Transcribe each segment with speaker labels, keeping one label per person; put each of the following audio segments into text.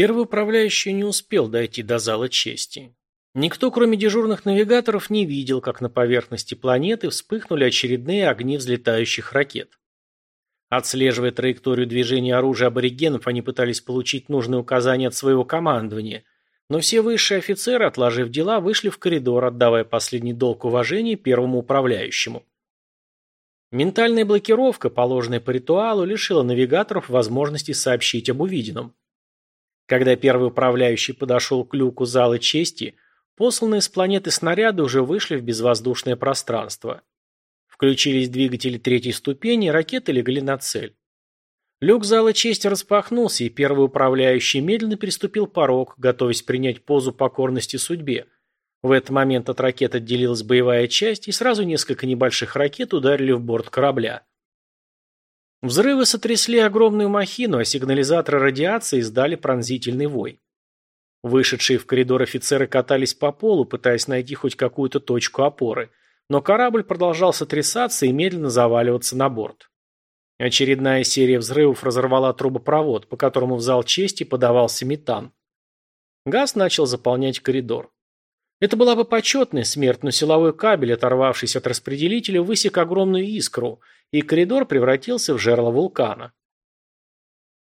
Speaker 1: Первый управляющий не успел дойти до зала чести. Никто, кроме дежурных навигаторов, не видел, как на поверхности планеты вспыхнули очередные огни взлетающих ракет. Отслеживая траекторию движения оружия аборигенов, они пытались получить нужные указания от своего командования, но все высшие офицеры, отложив дела, вышли в коридор, отдавая последний долг уважения первому управляющему. Ментальная блокировка, положенная по ритуалу, лишила навигаторов возможности сообщить об увиденном. Когда первый управляющий подошел к люку зала чести, посланные с планеты снаряды уже вышли в безвоздушное пространство. Включились двигатели третьей ступени, ракеты легли на цель. Люк зала чести распахнулся, и первый управляющий медленно переступил порог, готовясь принять позу покорности судьбе. В этот момент от ракет отделилась боевая часть, и сразу несколько небольших ракет ударили в борт корабля. Взрывы сотрясли огромную махину, а сигнализаторы радиации издали пронзительный вой. Вышедшие в коридор офицеры катались по полу, пытаясь найти хоть какую-то точку опоры, но корабль продолжал сотрясаться и медленно заваливаться на борт. Очередная серия взрывов разорвала трубопровод, по которому в зал чести подавался метан. Газ начал заполнять коридор. Это была бы почетная смерть, но силовой кабель, оторвавшись от распределителя, высек огромную искру, и коридор превратился в жерло вулкана.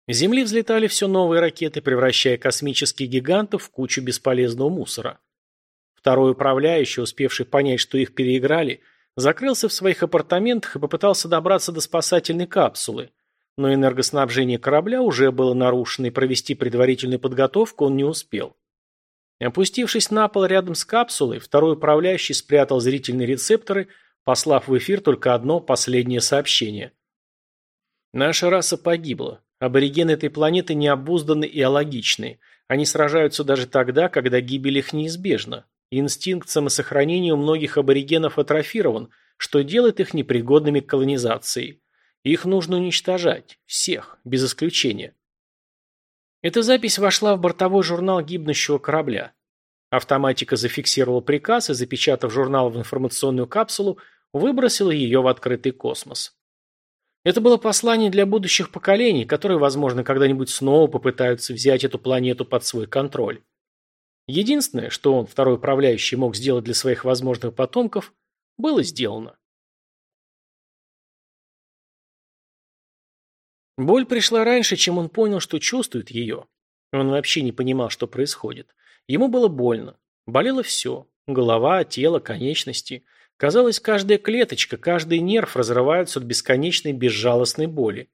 Speaker 1: С Земли взлетали все новые ракеты, превращая космических гигантов в кучу бесполезного мусора. Второй управляющий, успевший понять, что их переиграли, закрылся в своих апартаментах и попытался добраться до спасательной капсулы. Но энергоснабжение корабля уже было нарушено, и провести предварительную подготовку он не успел. Опустившись на пол рядом с капсулой, второй управляющий спрятал зрительные рецепторы, послав в эфир только одно последнее сообщение. «Наша раса погибла. Аборигены этой планеты необузданы и алогичны. Они сражаются даже тогда, когда гибель их неизбежна. Инстинкт самосохранения у многих аборигенов атрофирован, что делает их непригодными к колонизации. Их нужно уничтожать. Всех, без исключения. Эта запись вошла в бортовой журнал гибнущего корабля. Автоматика зафиксировала приказ и, запечатав журнал в информационную капсулу, выбросила ее в открытый космос. Это было послание для будущих поколений, которые, возможно, когда-нибудь снова попытаются взять эту планету под свой контроль. Единственное, что он, второй управляющий, мог сделать для своих возможных потомков, было сделано. Боль пришла раньше, чем он понял, что чувствует ее. Он вообще не понимал, что происходит. Ему было больно. Болело все. Голова, тело, конечности. Казалось, каждая клеточка, каждый нерв разрываются от бесконечной безжалостной боли.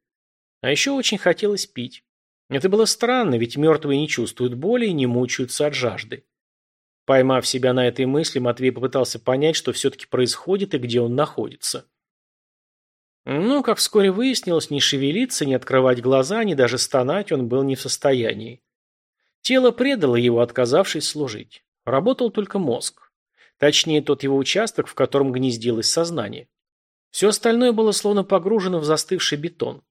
Speaker 1: А еще очень хотелось пить. Это было странно, ведь мертвые не чувствуют боли и не мучаются от жажды. Поймав себя на этой мысли, Матвей попытался понять, что все-таки происходит и где он находится. Но, как вскоре выяснилось, ни шевелиться, ни открывать глаза, ни даже стонать он был не в состоянии. Тело предало его, отказавшись служить. Работал только мозг. Точнее, тот его участок, в котором гнездилось сознание. Все остальное было словно погружено в застывший бетон.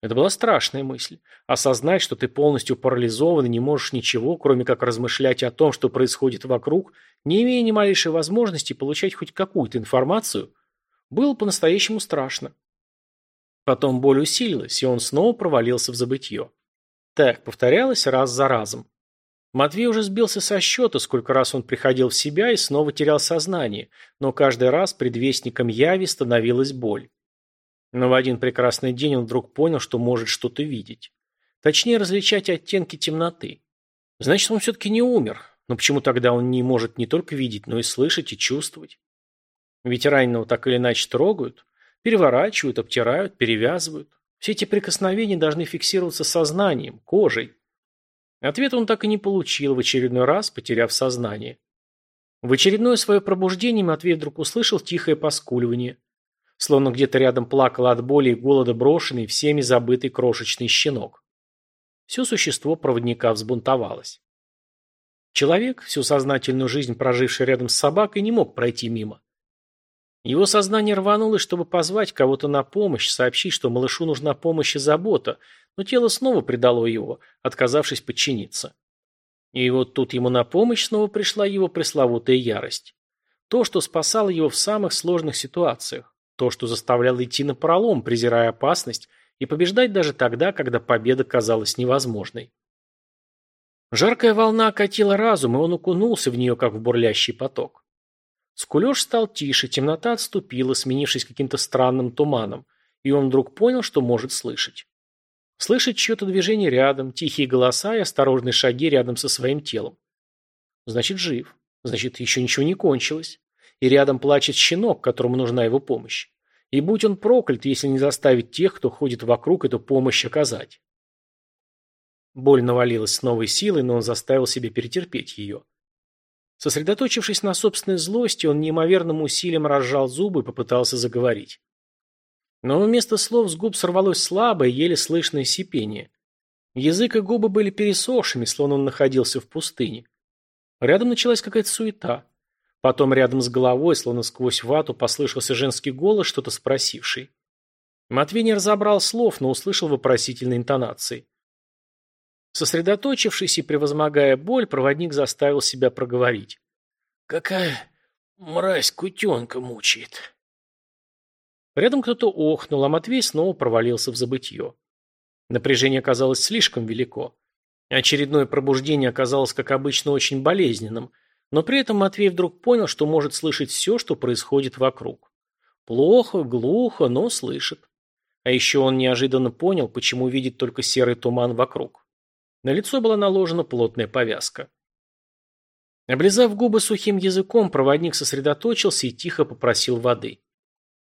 Speaker 1: Это была страшная мысль. Осознать, что ты полностью парализован и не можешь ничего, кроме как размышлять о том, что происходит вокруг, не имея ни малейшей возможности получать хоть какую-то информацию, было по-настоящему страшно. Потом боль усилилась, и он снова провалился в забытье. Так повторялось раз за разом. Матвей уже сбился со счета, сколько раз он приходил в себя и снова терял сознание, но каждый раз предвестником яви становилась боль. Но в один прекрасный день он вдруг понял, что может что-то видеть. Точнее, различать оттенки темноты. Значит, он все-таки не умер. Но почему тогда он не может не только видеть, но и слышать и чувствовать? Ведь раненого так или иначе трогают, переворачивают, обтирают, перевязывают. Все эти прикосновения должны фиксироваться сознанием, кожей. Ответ он так и не получил, в очередной раз потеряв сознание. В очередное свое пробуждение Матвей вдруг услышал тихое поскуливание словно где-то рядом плакал от боли и голода брошенный, всеми забытый крошечный щенок. Все существо проводника взбунтовалось. Человек, всю сознательную жизнь проживший рядом с собакой, не мог пройти мимо. Его сознание рванулось, чтобы позвать кого-то на помощь, сообщить, что малышу нужна помощь и забота, но тело снова предало его, отказавшись подчиниться. И вот тут ему на помощь снова пришла его пресловутая ярость. То, что спасало его в самых сложных ситуациях. То, что заставляло идти на пролом, презирая опасность, и побеждать даже тогда, когда победа казалась невозможной. Жаркая волна окатила разум, и он окунулся в нее, как в бурлящий поток. Скулеж стал тише, темнота отступила, сменившись каким-то странным туманом, и он вдруг понял, что может слышать. Слышать чье-то движение рядом, тихие голоса и осторожные шаги рядом со своим телом. Значит, жив. Значит, еще ничего не кончилось. И рядом плачет щенок, которому нужна его помощь. И будь он проклят, если не заставить тех, кто ходит вокруг, эту помощь оказать. Боль навалилась с новой силой, но он заставил себя перетерпеть ее. Сосредоточившись на собственной злости, он неимоверным усилием разжал зубы и попытался заговорить. Но вместо слов с губ сорвалось слабое, еле слышное сипение. Язык и губы были пересохшими, словно он находился в пустыне. Рядом началась какая-то суета. Потом рядом с головой, словно сквозь вату, послышался женский голос, что-то спросивший. Матвей не разобрал слов, но услышал вопросительные интонации. Сосредоточившись и превозмогая боль, проводник заставил себя проговорить. «Какая мразь кутенка мучает!» Рядом кто-то охнул, а Матвей снова провалился в забытье. Напряжение оказалось слишком велико. Очередное пробуждение оказалось, как обычно, очень болезненным, но при этом Матвей вдруг понял, что может слышать все, что происходит вокруг. Плохо, глухо, но слышит. А еще он неожиданно понял, почему видит только серый туман вокруг. На лицо была наложена плотная повязка. Облизав губы сухим языком, проводник сосредоточился и тихо попросил воды.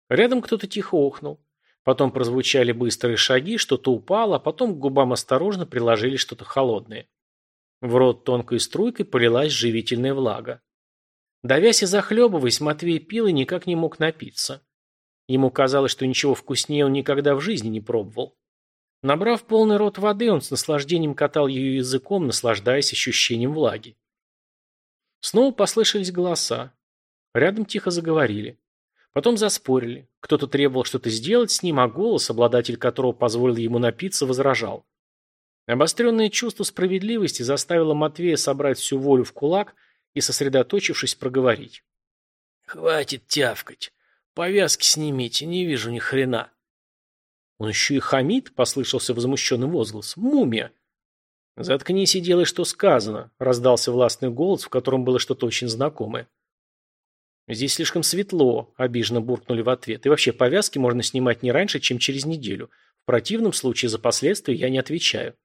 Speaker 1: Рядом кто-то тихо охнул. Потом прозвучали быстрые шаги, что-то упало, а потом к губам осторожно приложили что-то холодное. В рот тонкой струйкой полилась живительная влага. Давясь и захлебываясь, Матвей пил и никак не мог напиться. Ему казалось, что ничего вкуснее он никогда в жизни не пробовал. Набрав полный рот воды, он с наслаждением катал ее языком, наслаждаясь ощущением влаги. Снова послышались голоса. Рядом тихо заговорили. Потом заспорили. Кто-то требовал что-то сделать с ним, а голос, обладатель которого позволил ему напиться, возражал. Обостренное чувство справедливости заставило Матвея собрать всю волю в кулак и, сосредоточившись, проговорить. «Хватит тявкать. Повязки снимите, не вижу ни хрена». «Он еще и хамит?» – послышался возмущенный возглас. «Мумия!» «Заткнись и делай, что сказано», – раздался властный голос, в котором было что-то очень знакомое. «Здесь слишком светло», – обиженно буркнули в ответ. «И вообще повязки можно снимать не раньше, чем через неделю. В противном случае за последствия я не отвечаю».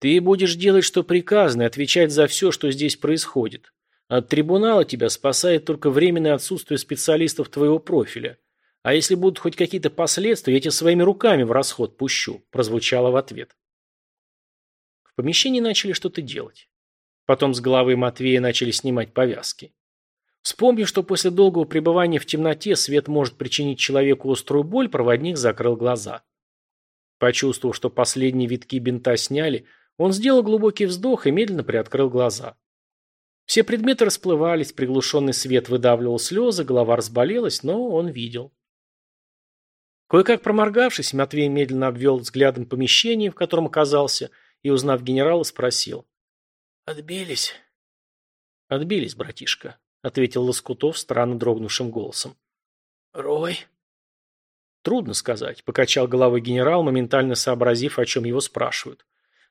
Speaker 1: «Ты будешь делать, что приказано, и отвечать за все, что здесь происходит. От трибунала тебя спасает только временное отсутствие специалистов твоего профиля. А если будут хоть какие-то последствия, я тебя своими руками в расход пущу», – прозвучало в ответ. В помещении начали что-то делать. Потом с головы Матвея начали снимать повязки. Вспомнив, что после долгого пребывания в темноте свет может причинить человеку острую боль, проводник закрыл глаза. Почувствовав, что последние витки бинта сняли, он сделал глубокий вздох и медленно приоткрыл глаза. Все предметы расплывались, приглушенный свет выдавливал слезы, голова разболелась, но он видел. Кое-как проморгавшись, Матвей медленно обвел взглядом помещение, в котором оказался, и, узнав генерала, спросил. «Отбились?» «Отбились, братишка», ответил Лоскутов странно дрогнувшим голосом. «Рой?» «Трудно сказать», – покачал головой генерал, моментально сообразив, о чем его спрашивают.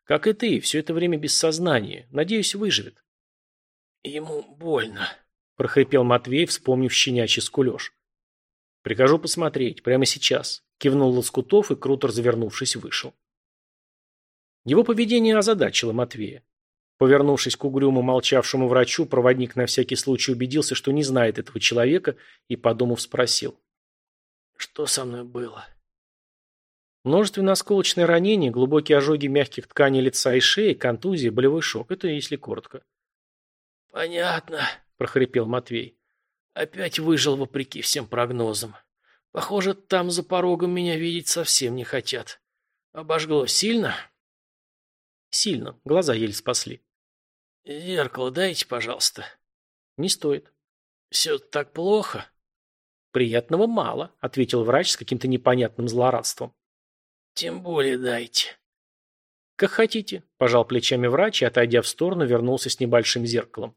Speaker 1: «Как и ты, все это время без сознания. Надеюсь, выживет». «Ему больно», – прохрипел Матвей, вспомнив щенячий скулеж. «Прикажу посмотреть, прямо сейчас», – кивнул Лоскутов и, круто развернувшись, вышел. Его поведение озадачило Матвея. Повернувшись к угрюмо молчавшему врачу, проводник на всякий случай убедился, что не знает этого человека, и, подумав, спросил. «Что со мной было?» Множественное осколочное ранение, глубокие ожоги мягких тканей лица и шеи, контузия, болевой шок. Это если коротко. «Понятно», – прохрипел Матвей. «Опять выжил вопреки всем прогнозам. Похоже, там за порогом меня видеть совсем не хотят. Обожгло сильно?» «Сильно. Глаза еле спасли». «Зеркало дайте, пожалуйста». «Не стоит». «Все так плохо?» «Приятного мало», — ответил врач с каким-то непонятным злорадством. «Тем более дайте». «Как хотите», – пожал плечами врач и, отойдя в сторону, вернулся с небольшим зеркалом.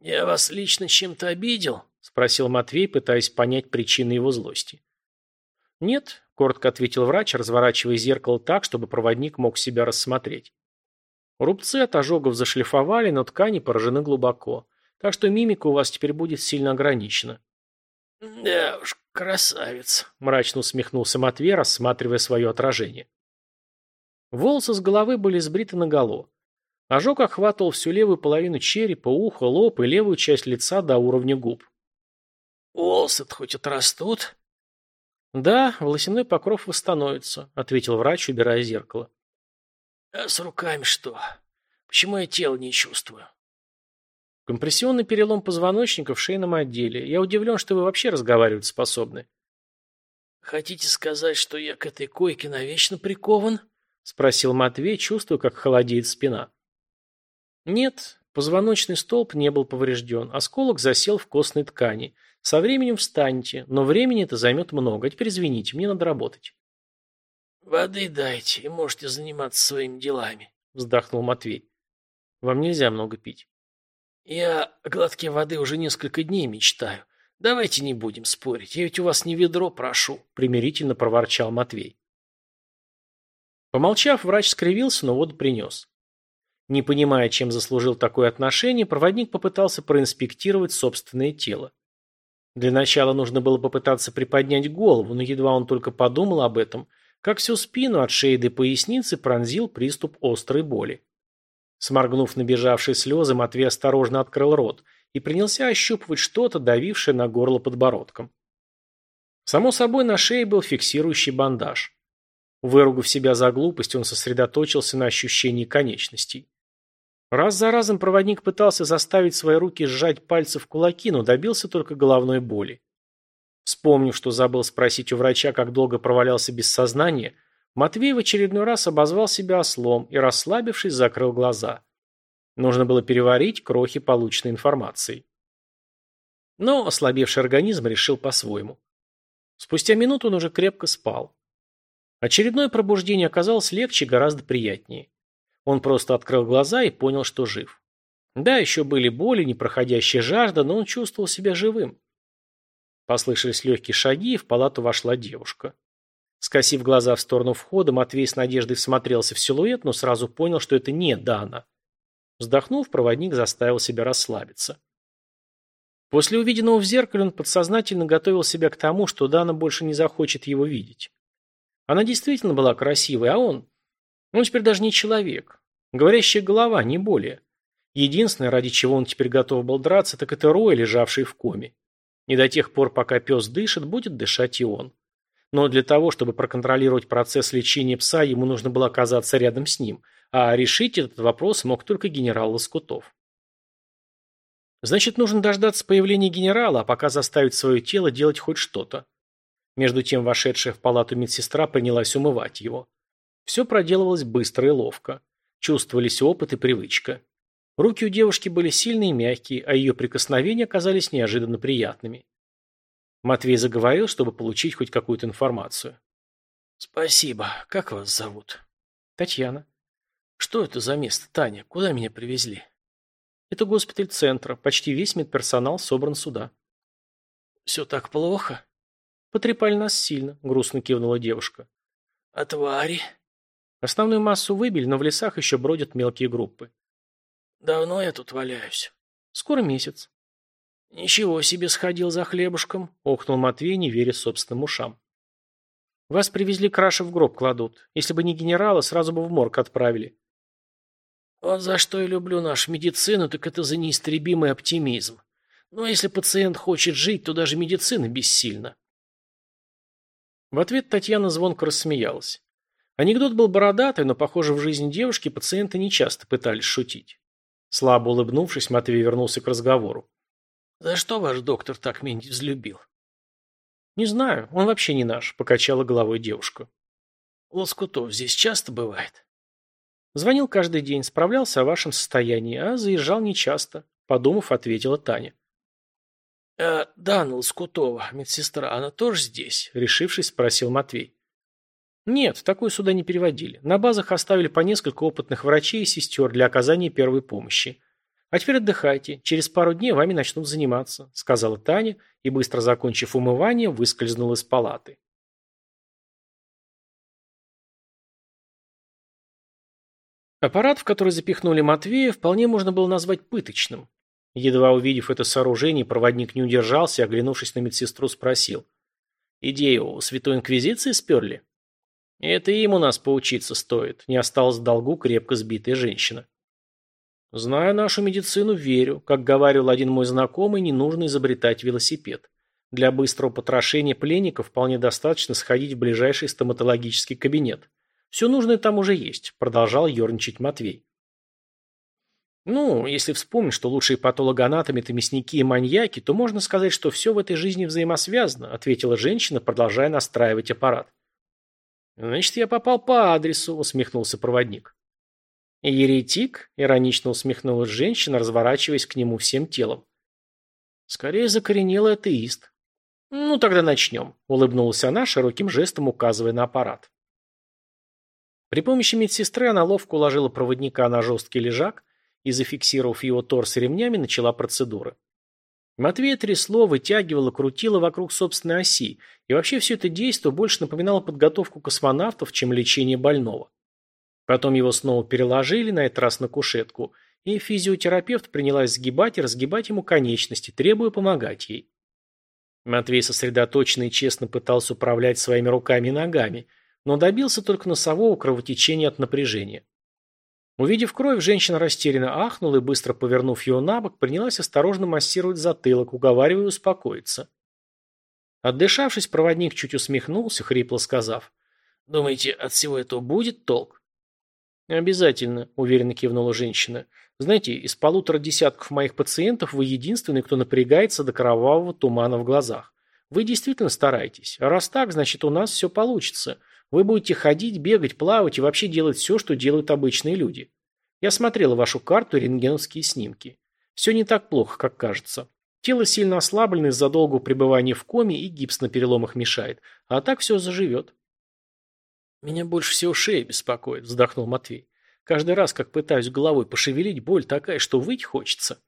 Speaker 1: «Я вас лично чем-то обидел?» – спросил Матвей, пытаясь понять причины его злости. «Нет», – коротко ответил врач, разворачивая зеркало так, чтобы проводник мог себя рассмотреть. Рубцы от ожогов зашлифовали, но ткани поражены глубоко. Так что мимика у вас теперь будет сильно ограничена.
Speaker 2: «Да уж, красавец», –
Speaker 1: мрачно усмехнулся Матвей, рассматривая свое отражение. Волосы с головы были сбриты наголо. Ожог охватывал всю левую половину черепа, ухо, лоб и левую часть лица до уровня губ.
Speaker 2: «Волосы-то хоть отрастут?»
Speaker 1: «Да, волосяной покров восстановится», — ответил врач, убирая зеркало.
Speaker 2: «А с руками что? Почему я тело не чувствую?»
Speaker 1: «Компрессионный перелом позвоночника в шейном отделе. Я удивлен, что вы вообще разговаривать способны».
Speaker 2: «Хотите сказать, что я к этой койке навечно прикован?» — спросил
Speaker 1: Матвей, чувствуя, как холодеет спина. «Нет, позвоночный столб не был поврежден. Осколок засел в костной ткани. Со временем встанете, но времени это займет много. А теперь извините, мне надо работать».
Speaker 2: «Воды дайте, и можете заниматься своими делами», — вздохнул Матвей.
Speaker 1: «Вам нельзя много пить».
Speaker 2: «Я о глотке воды уже несколько дней мечтаю. Давайте не будем спорить. Я ведь у вас не ведро прошу», — примирительно проворчал Матвей.
Speaker 1: Помолчав, врач скривился, но воду принес. Не понимая, чем заслужил такое отношение, проводник попытался проинспектировать собственное тело. Для начала нужно было попытаться приподнять голову, но едва он только подумал об этом, как всю спину от шеи до поясницы пронзил приступ острой боли. Сморгнув набежавшие слезы, Матвей осторожно открыл рот и принялся ощупывать что-то, давившее на горло подбородком. Само собой, на шее был фиксирующий бандаж. Выругав себя за глупость, он сосредоточился на ощущении конечностей. Раз за разом проводник пытался заставить свои руки сжать пальцы в кулаки, но добился только головной боли. Вспомнив, что забыл спросить у врача, как долго провалялся без сознания, Матвей в очередной раз обозвал себя ослом и, расслабившись, закрыл глаза. Нужно было переварить крохи полученной информации. Но ослабевший организм решил по-своему. Спустя минуту он уже крепко спал. Очередное пробуждение оказалось легче и гораздо приятнее. Он просто открыл глаза и понял, что жив. Да, еще были боли, непроходящая жажда, но он чувствовал себя живым. Послышались легкие шаги, и в палату вошла девушка. Скосив глаза в сторону входа, Матвей с надеждой всмотрелся в силуэт, но сразу понял, что это не Дана. Вздохнув, проводник заставил себя расслабиться. После увиденного в зеркале он подсознательно готовил себя к тому, что Дана больше не захочет его видеть. Она действительно была красивой, а он... Он теперь даже не человек. Говорящая голова, не более. Единственное, ради чего он теперь готов был драться, так это Рой, лежавший в коме. И до тех пор, пока пес дышит, будет дышать и он. Но для того, чтобы проконтролировать процесс лечения пса, ему нужно было оказаться рядом с ним, а решить этот вопрос мог только генерал Лоскутов. Значит, нужно дождаться появления генерала, а пока заставить свое тело делать хоть что-то. Между тем вошедшая в палату медсестра принялась умывать его. Все проделывалось быстро и ловко. Чувствовались опыт и привычка. Руки у девушки были сильные и мягкие, а ее прикосновения оказались неожиданно приятными. Матвей заговорил, чтобы получить хоть какую-то информацию.
Speaker 2: «Спасибо. Как вас зовут?»
Speaker 1: «Татьяна».
Speaker 2: «Что это за место, Таня? Куда меня привезли?»
Speaker 1: «Это госпиталь центра. Почти весь медперсонал собран сюда».
Speaker 2: «Все так плохо?»
Speaker 1: Потрепали нас сильно, грустно кивнула девушка.
Speaker 2: А твари?
Speaker 1: Основную массу выбили, но в лесах еще бродят мелкие группы.
Speaker 2: Давно я тут валяюсь.
Speaker 1: Скоро месяц.
Speaker 2: Ничего себе сходил за хлебушком,
Speaker 1: охнул Матвей, не веря собственным ушам. Вас привезли краши в гроб кладут. Если бы не генерала, сразу бы в морг отправили.
Speaker 2: Вот за что я люблю нашу медицину, так это за неистребимый оптимизм. Но если пациент хочет жить, то даже медицина бессильна.
Speaker 1: В ответ Татьяна звонко рассмеялась. Анекдот был бородатый, но, похоже, в жизни девушки пациенты нечасто пытались шутить. Слабо улыбнувшись, Матвей вернулся к разговору.
Speaker 2: «За что ваш доктор так меня взлюбил?»
Speaker 1: «Не знаю, он вообще не наш», — покачала головой девушка.
Speaker 2: «Лоскутов здесь часто бывает?»
Speaker 1: «Звонил каждый день, справлялся о вашем состоянии, а заезжал нечасто», — подумав, ответила Таня.
Speaker 2: «А Дана Лоскутова, медсестра, она тоже здесь?» – решившись, спросил Матвей.
Speaker 1: «Нет, такую сюда не переводили. На базах оставили по несколько опытных врачей и сестер для оказания первой помощи. А теперь отдыхайте. Через пару дней вами начнут заниматься», – сказала Таня и, быстро закончив умывание, выскользнула из палаты. Аппарат, в который запихнули Матвея, вполне можно было назвать пыточным. Едва увидев это сооружение, проводник не удержался и, оглянувшись на медсестру, спросил. «Идею у Святой Инквизиции сперли?» «Это им у нас поучиться стоит», — не осталось в долгу крепко сбитая женщина. «Зная нашу медицину, верю. Как говорил один мой знакомый, не нужно изобретать велосипед. Для быстрого потрошения пленников вполне достаточно сходить в ближайший стоматологический кабинет. Все нужное там уже есть», — продолжал ерничать Матвей. Ну, если вспомнить, что лучшие патологоанатомы – это мясники и маньяки, то можно сказать, что все в этой жизни взаимосвязано, ответила женщина, продолжая настраивать аппарат. Значит, я попал по адресу, усмехнулся проводник. Еретик, иронично усмехнулась женщина, разворачиваясь к нему всем телом. Скорее закоренелый атеист. Ну, тогда начнем, улыбнулась она, широким жестом указывая на аппарат. При помощи медсестры она ловко уложила проводника на жесткий лежак, и, зафиксировав его торс ремнями, начала процедуры. Матвея трясло, вытягивало, крутило вокруг собственной оси, и вообще все это действо больше напоминало подготовку космонавтов, чем лечение больного. Потом его снова переложили, на этот раз на кушетку, и физиотерапевт принялась сгибать и разгибать ему конечности, требуя помогать ей. Матвей сосредоточенно и честно пытался управлять своими руками и ногами, но добился только носового кровотечения от напряжения. Увидев кровь, женщина растерянно ахнула и, быстро повернув ее на бок, принялась осторожно массировать затылок, уговаривая успокоиться. Отдышавшись, проводник чуть усмехнулся, хрипло сказав. «Думаете, от всего этого будет толк?» «Обязательно», – уверенно кивнула женщина. «Знаете, из полутора десятков моих пациентов вы единственный, кто напрягается до кровавого тумана в глазах. Вы действительно стараетесь. А раз так, значит, у нас все получится. Вы будете ходить, бегать, плавать и вообще делать все, что делают обычные люди. Я смотрела вашу карту и рентгеновские снимки. Все не так плохо, как кажется. Тело сильно ослаблено из-за долгого пребывания в коме и гипс на переломах мешает. А так все заживет. Меня больше всего шея беспокоит, вздохнул Матвей. Каждый раз, как пытаюсь головой пошевелить, боль такая, что выйти хочется.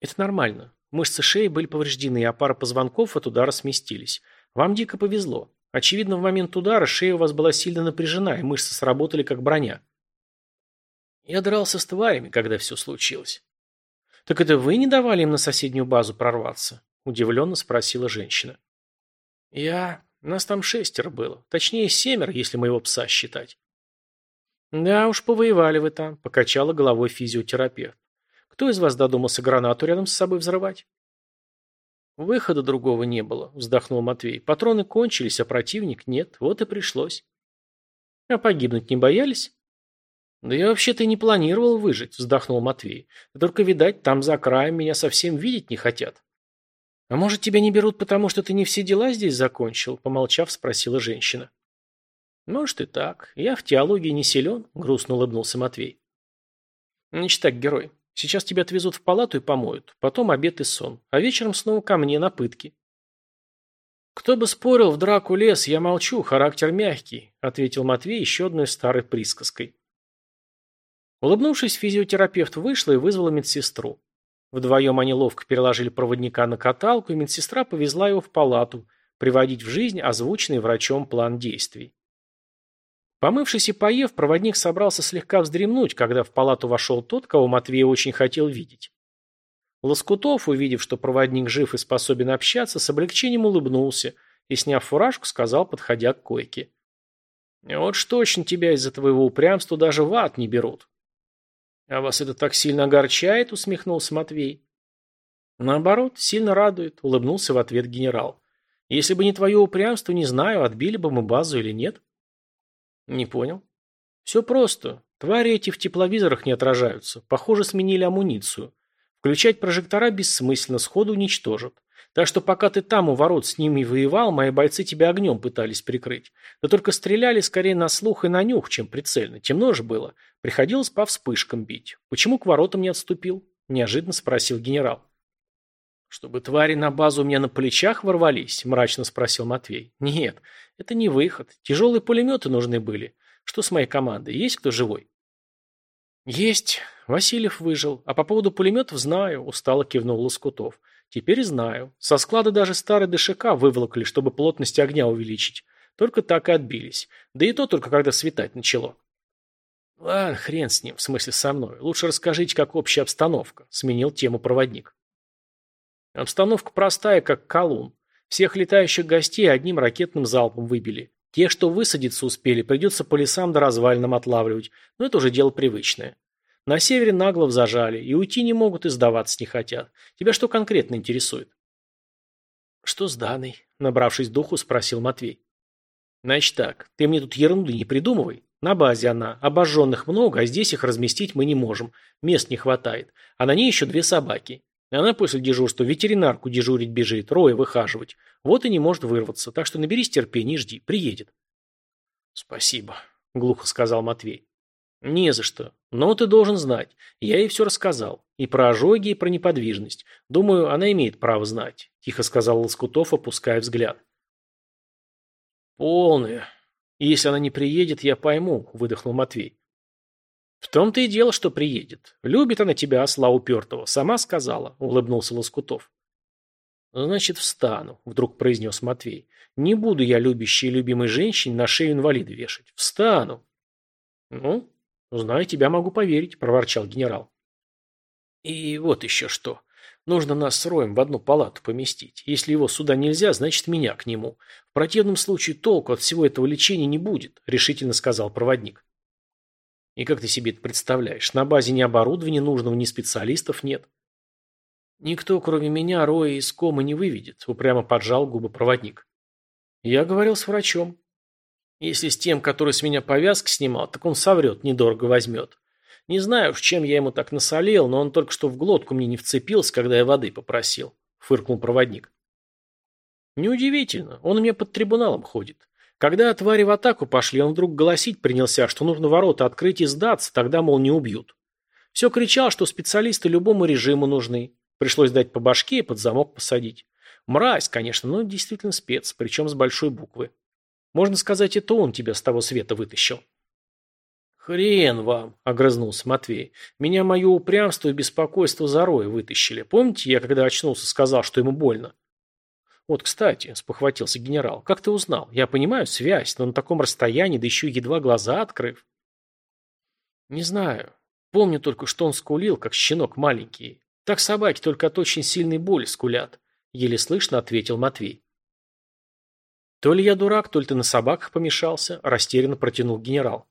Speaker 1: Это нормально. Мышцы шеи были повреждены, а пара позвонков от удара сместились. Вам дико повезло. Очевидно, в момент удара шея у вас была сильно напряжена, и мышцы сработали как броня. Я дрался с тварями, когда все случилось. Так это вы не давали им на соседнюю базу прорваться? Удивленно спросила женщина. Я... Нас там шестеро было. Точнее, семеро, если моего пса считать. Да уж, повоевали вы там, покачала головой физиотерапевт. Кто из вас додумался гранату рядом с собой взрывать? Выхода другого не было, вздохнул Матвей. Патроны кончились, а противник нет. Вот и пришлось. А погибнуть не боялись? Да я вообще-то и не планировал выжить, вздохнул Матвей. только, видать, там за краем меня совсем видеть не хотят. А может, тебя не берут, потому что ты не все дела здесь закончил? Помолчав, спросила женщина. Может и так. Я в теологии не силен, грустно улыбнулся Матвей. Значит так, герой, Сейчас тебя отвезут в палату и помоют. Потом обед и сон. А вечером снова ко мне на пытки. «Кто бы спорил, в драку лес, я молчу, характер мягкий», ответил Матвей еще одной старой присказкой. Улыбнувшись, физиотерапевт вышла и вызвала медсестру. Вдвоем они ловко переложили проводника на каталку, и медсестра повезла его в палату, приводить в жизнь озвученный врачом план действий. Помывшись и поев, проводник собрался слегка вздремнуть, когда в палату вошел тот, кого Матвей очень хотел видеть. Лоскутов, увидев, что проводник жив и способен общаться, с облегчением улыбнулся и, сняв фуражку, сказал, подходя к койке. «Вот ж точно тебя из-за твоего упрямства даже в ад не берут». «А вас это так сильно огорчает?» — усмехнулся Матвей. «Наоборот, сильно радует», — улыбнулся в ответ генерал. «Если бы не твое упрямство, не знаю, отбили бы мы базу или нет». Не понял. Все просто. Твари эти в тепловизорах не отражаются. Похоже, сменили амуницию. Включать прожектора бессмысленно, сходу уничтожат. Так что пока ты там у ворот с ними воевал, мои бойцы тебя огнем пытались прикрыть. Да только стреляли скорее на слух и на нюх, чем прицельно. Темно же было. Приходилось по вспышкам бить. Почему к воротам не отступил? Неожиданно спросил генерал. «Чтобы твари на базу у меня на плечах ворвались?» – мрачно спросил Матвей. «Нет, это не выход. Тяжелые пулеметы нужны были. Что с моей командой? Есть кто живой?» «Есть. Васильев выжил. А по поводу пулеметов знаю», – устало кивнул Лоскутов. «Теперь знаю. Со склада даже старый ДШК выволокли, чтобы плотность огня увеличить. Только так и отбились. Да и то только когда светать начало». Ладно, хрен с ним, в смысле со мной. Лучше расскажите, как общая обстановка, сменил тему проводник. Обстановка простая, как колун. Всех летающих гостей одним ракетным залпом выбили. Те, что высадиться успели, придется по лесам да развалинам отлавливать, но это уже дело привычное. На севере наглов зажали, и уйти не могут, и сдаваться не хотят. Тебя что конкретно интересует? Что с Даной? Набравшись духу, спросил Матвей. Значит так, ты мне тут ерунды не придумывай. На базе она. Обожженных много, а здесь их разместить мы не можем. Мест не хватает. А на ней еще две собаки. Она после дежурства ветеринарку дежурить бежит, роя выхаживать. Вот и не может вырваться. Так что наберись терпения и жди. Приедет. Спасибо, глухо сказал Матвей. Не за что. Но ты должен знать. Я ей все рассказал. И про ожоги, и про неподвижность. Думаю, она имеет право знать. Тихо сказал Лоскутов, опуская взгляд. Полная. Если она не приедет, я пойму, выдохнул Матвей. В том-то и дело, что приедет. Любит она тебя, осла упертого. Сама сказала, улыбнулся Лоскутов. Значит, встану, вдруг произнес Матвей. Не буду я любящей и любимой женщине на шею инвалида вешать. Встану. Ну, знаю, тебя могу поверить, проворчал генерал. И вот еще что. Нужно нас с Роем в одну палату поместить. Если его сюда нельзя, значит меня к нему. В противном случае толку от всего этого лечения не будет, решительно сказал проводник. И как ты себе это представляешь? На базе ни оборудования нужного, ни специалистов нет. Никто, кроме меня, Роя из комы не выведет, упрямо поджал губы проводник. Я говорил с врачом. Если с тем, который с меня повязки снимал, так он соврет, недорого возьмет. Не знаю, в чем я ему так насолил, но он только что в глотку мне не вцепился, когда я воды попросил, фыркнул проводник. Неудивительно, он у меня под трибуналом ходит. Когда твари в атаку пошли, он вдруг голосить принялся, что нужно ворота открыть и сдаться, тогда, мол, не убьют. Все кричал, что специалисты любому режиму нужны. Пришлось дать по башке и под замок посадить. Мразь, конечно, но действительно спец, причем с большой буквы. Можно сказать, это он тебя с того света вытащил. «Хрен вам!» – огрызнулся Матвей. «Меня мое упрямство и беспокойство за Роя вытащили. Помните, я когда очнулся, сказал, что ему больно?» «Вот, кстати», – спохватился генерал, – «как ты узнал? Я понимаю связь, но на таком расстоянии, да еще едва глаза открыв». «Не знаю. Помню только, что он скулил, как щенок маленький. Так собаки только от очень сильной боли скулят», – еле слышно ответил Матвей. «То ли я дурак, то ли ты на собаках помешался», – растерянно протянул генерал.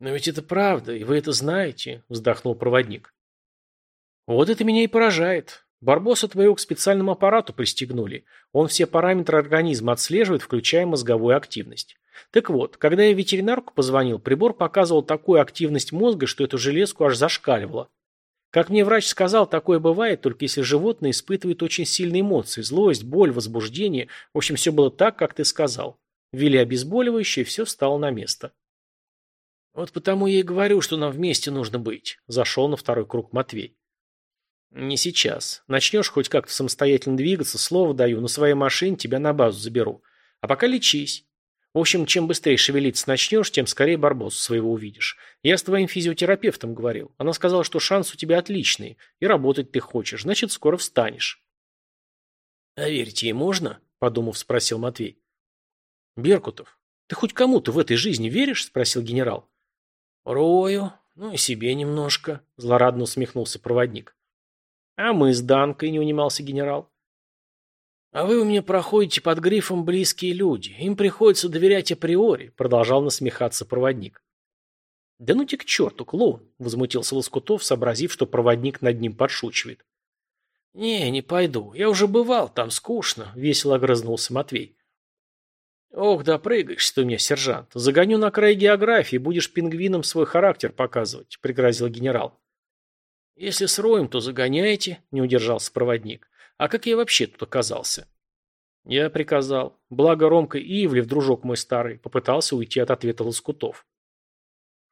Speaker 1: «Но ведь это правда, и вы это знаете», – вздохнул проводник. «Вот это меня и поражает. Барбоса твоего к специальному аппарату пристегнули. Он все параметры организма отслеживает, включая мозговую активность. Так вот, когда я ветеринарку позвонил, прибор показывал такую активность мозга, что эту железку аж зашкаливало. Как мне врач сказал, такое бывает, только если животное испытывает очень сильные эмоции, злость, боль, возбуждение. В общем, все было так, как ты сказал. Ввели обезболивающее, все встало на место. Вот потому я и говорю, что нам вместе нужно быть. Зашел на второй круг Матвей. Не сейчас. Начнешь хоть как-то самостоятельно двигаться, слово даю, на своей машине тебя на базу заберу. А пока лечись. В общем, чем быстрее шевелиться начнешь, тем скорее Барбосу своего увидишь. Я с твоим физиотерапевтом говорил. Она сказала, что шанс у тебя отличный, и работать ты хочешь, значит, скоро встанешь. А верить ей можно? Подумав, спросил Матвей. Беркутов, ты хоть кому-то в этой жизни веришь? Спросил генерал. «Рою, ну и себе немножко», – злорадно усмехнулся проводник. «А мы с Данкой», – не унимался генерал. «А вы у меня проходите под грифом «близкие люди». Им приходится доверять априори», – продолжал насмехаться проводник. «Да ну те к черту, клоун!» – возмутился Лоскутов, сообразив, что проводник над ним подшучивает. «Не, не пойду. Я уже бывал, там скучно», – весело огрызнулся Матвей. «Ох, да прыгаешься ты у меня, сержант. Загоню на край географии, будешь пингвином свой характер показывать», — пригрозил генерал. «Если с роем, то загоняйте», — не удержался проводник. «А как я вообще тут оказался?» «Я приказал. Благо Ромка Ивлев, дружок мой старый, попытался уйти от ответа Лоскутов.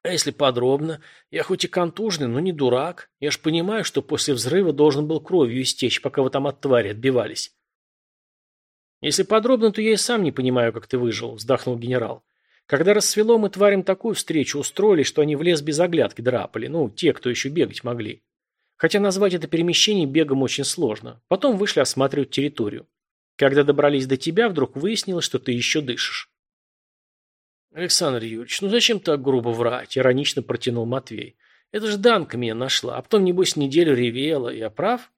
Speaker 1: А если подробно? Я хоть и контужный, но не дурак. Я ж понимаю, что после взрыва должен был кровью истечь, пока вы там от твари отбивались. «Если подробно, то я и сам не понимаю, как ты выжил», – вздохнул генерал. «Когда рассвело, мы тварям такую встречу устроили, что они в лес без оглядки драпали, ну, те, кто еще бегать могли. Хотя назвать это перемещение бегом очень сложно. Потом вышли осматривать территорию. Когда добрались до тебя, вдруг выяснилось, что ты еще дышишь».
Speaker 2: Александр Юрьевич, ну зачем так грубо врать? Иронично протянул Матвей. Это же Данка меня нашла, а потом, небось, неделю ревела. Я прав?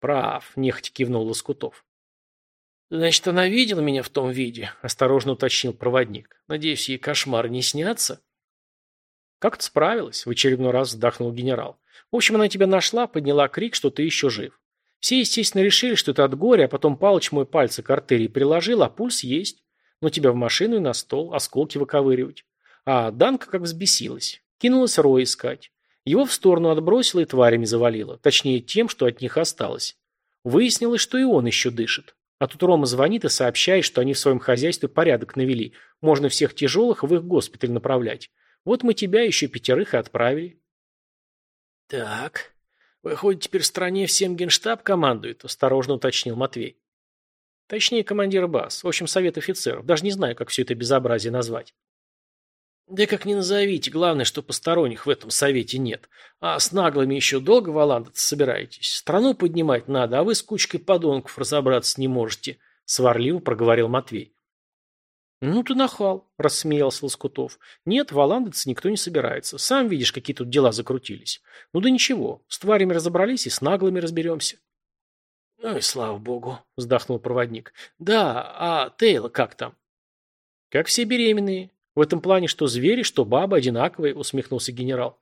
Speaker 2: Прав, нехотя кивнул Лоскутов. Значит, она видела меня в том виде, осторожно уточнил проводник. Надеюсь, ей кошмар не снятся? Как-то справилась, в очередной раз вздохнул генерал. В общем, она тебя нашла, подняла крик, что ты еще жив. Все, естественно, решили, что это от горя, а потом Палыч мой пальцы к артерии приложил, а пульс есть. Но тебя в машину и на стол, осколки выковыривать. А Данка как взбесилась. Кинулась Рой искать. Его в сторону отбросила и тварями завалила. Точнее, тем, что от них осталось. Выяснилось, что и он еще дышит. А тут Рома звонит и сообщает, что они в своем хозяйстве порядок навели. Можно всех тяжелых в их госпиталь направлять. Вот мы тебя еще пятерых и отправили. Так, выходит, теперь в стране всем генштаб командует, осторожно уточнил Матвей. Точнее, командир БАС, в общем, совет офицеров. Даже не знаю, как все это безобразие назвать. Да как ни назовите, главное, что посторонних в этом совете нет. А с наглыми еще долго валандаться собираетесь? Страну поднимать надо, а вы с кучкой подонков разобраться не можете, сварливо проговорил Матвей. «Ну ты нахал», – рассмеялся Лоскутов. «Нет, валандаться никто не собирается. Сам видишь, какие тут дела закрутились. Ну да ничего, с тварями разобрались и с наглыми разберемся». «Ну и слава богу», – вздохнул проводник. «Да, а Тейла как там?» «Как все беременные. В этом плане что звери, что бабы одинаковые», – усмехнулся генерал.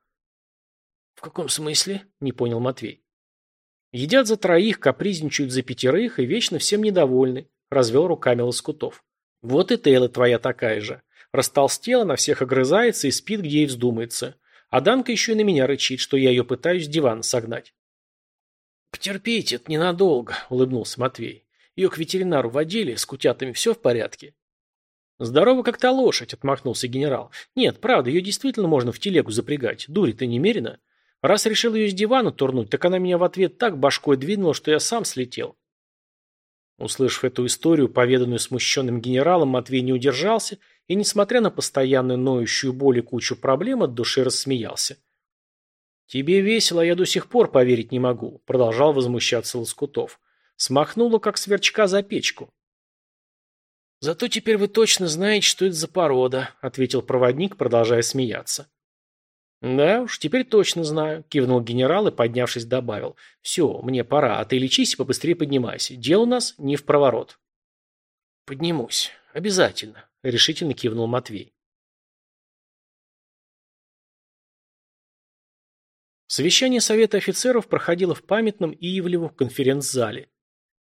Speaker 2: «В каком смысле?» – не понял Матвей. «Едят за троих, капризничают за пятерых и вечно всем недовольны», – развел руками Лоскутов. Вот и Тейла твоя такая же. Растолстела, на всех огрызается и спит, где ей вздумается. А Данка еще и на меня рычит, что я ее пытаюсь с дивана согнать. «Потерпите, это ненадолго», — улыбнулся Матвей. «Ее к ветеринару водили, с кутятами все в порядке». «Здорово, как та лошадь», — отмахнулся генерал. «Нет, правда, ее действительно можно в телегу запрягать. Дури-то немерено. Раз решил ее с дивана турнуть, так она меня в ответ так башкой двинула, что я сам слетел. Услышав эту историю, поведанную смущенным генералом, Матвей не удержался и, несмотря на постоянную ноющую боль и кучу проблем, от души рассмеялся. «Тебе весело, я до сих пор поверить не могу», — продолжал возмущаться Лоскутов. Смахнуло, как сверчка за печку. «Зато теперь вы точно знаете, что это за порода», — ответил проводник, продолжая смеяться. «Да уж, теперь точно знаю», – кивнул генерал и, поднявшись, добавил. «Все, мне пора, а ты лечись и побыстрее поднимайся. Дело у нас не в проворот». «Поднимусь. Обязательно», – решительно кивнул Матвей. Совещание Совета офицеров проходило в памятном Иевлеву конференц-зале.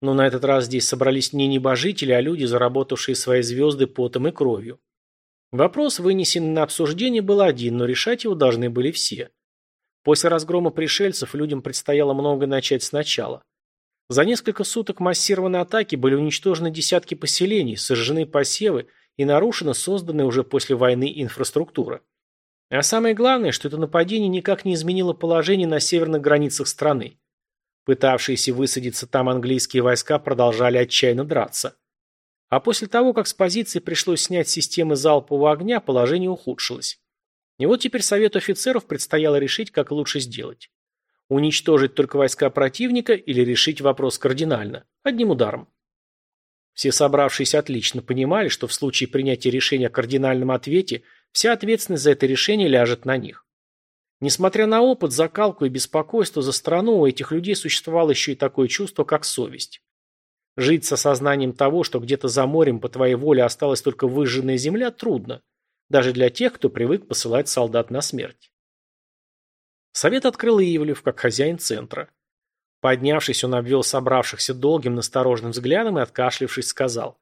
Speaker 2: Но на этот раз здесь собрались не небожители, а люди, заработавшие свои звезды потом и кровью. Вопрос, вынесенный на обсуждение, был один, но решать его должны были все. После разгрома пришельцев людям предстояло многое начать сначала. За несколько суток массированной атаки были уничтожены десятки поселений, сожжены посевы и нарушена созданная уже после войны инфраструктура. А самое главное, что это нападение никак не изменило положение на северных границах страны. Пытавшиеся высадиться там английские войска продолжали отчаянно драться. А после того, как с позиции пришлось снять системы залпового огня, положение ухудшилось. И вот теперь Совету офицеров предстояло решить, как лучше сделать. Уничтожить только войска противника или решить вопрос кардинально, одним ударом. Все собравшиеся отлично понимали, что в случае принятия решения о кардинальном ответе вся ответственность за это решение ляжет на них. Несмотря на опыт, закалку и беспокойство за страну, у этих людей существовало еще и такое чувство, как совесть. Жить с осознанием того, что где-то за морем по твоей воле осталась только выжженная земля, трудно. Даже для тех, кто привык посылать солдат на смерть. Совет открыл Ивлев, как хозяин центра. Поднявшись, он обвел собравшихся долгим, настороженным взглядом и, откашлившись, сказал.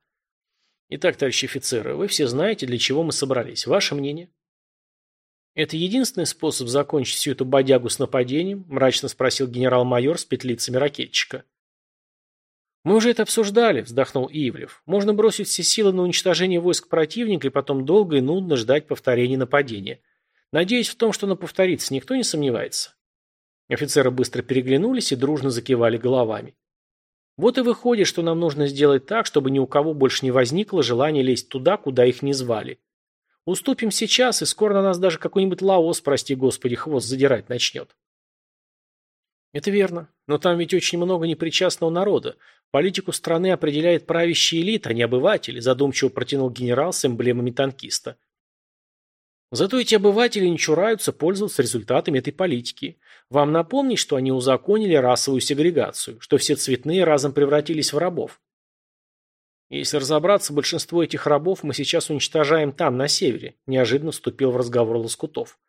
Speaker 2: «Итак, товарищи офицеры, вы все знаете, для чего мы собрались. Ваше мнение?» «Это единственный способ закончить всю эту бодягу с нападением?» – мрачно спросил генерал-майор с петлицами ракетчика. «Мы уже это обсуждали», – вздохнул Ивлев. «Можно бросить все силы на уничтожение войск противника и потом долго и нудно ждать повторения нападения. Надеюсь, в том, что оно повторится, никто не сомневается». Офицеры быстро переглянулись и дружно закивали головами. Вот и выходит, что нам нужно сделать так, чтобы ни у кого больше не возникло желания лезть туда, куда их не звали. Уступим сейчас, и скоро на нас даже какой-нибудь лаос, прости господи, хвост задирать начнет. Это верно. Но там ведь очень много непричастного народа. Политику страны определяет правящая элита, а не обыватели, задумчиво протянул генерал с эмблемами танкиста.
Speaker 1: Зато эти обыватели не чураются пользоваться результатами этой политики. Вам напомнить, что они узаконили расовую сегрегацию, что все цветные разом превратились в рабов. Если разобраться, большинство этих рабов мы сейчас уничтожаем там, на севере, неожиданно вступил в разговор Лоскутов.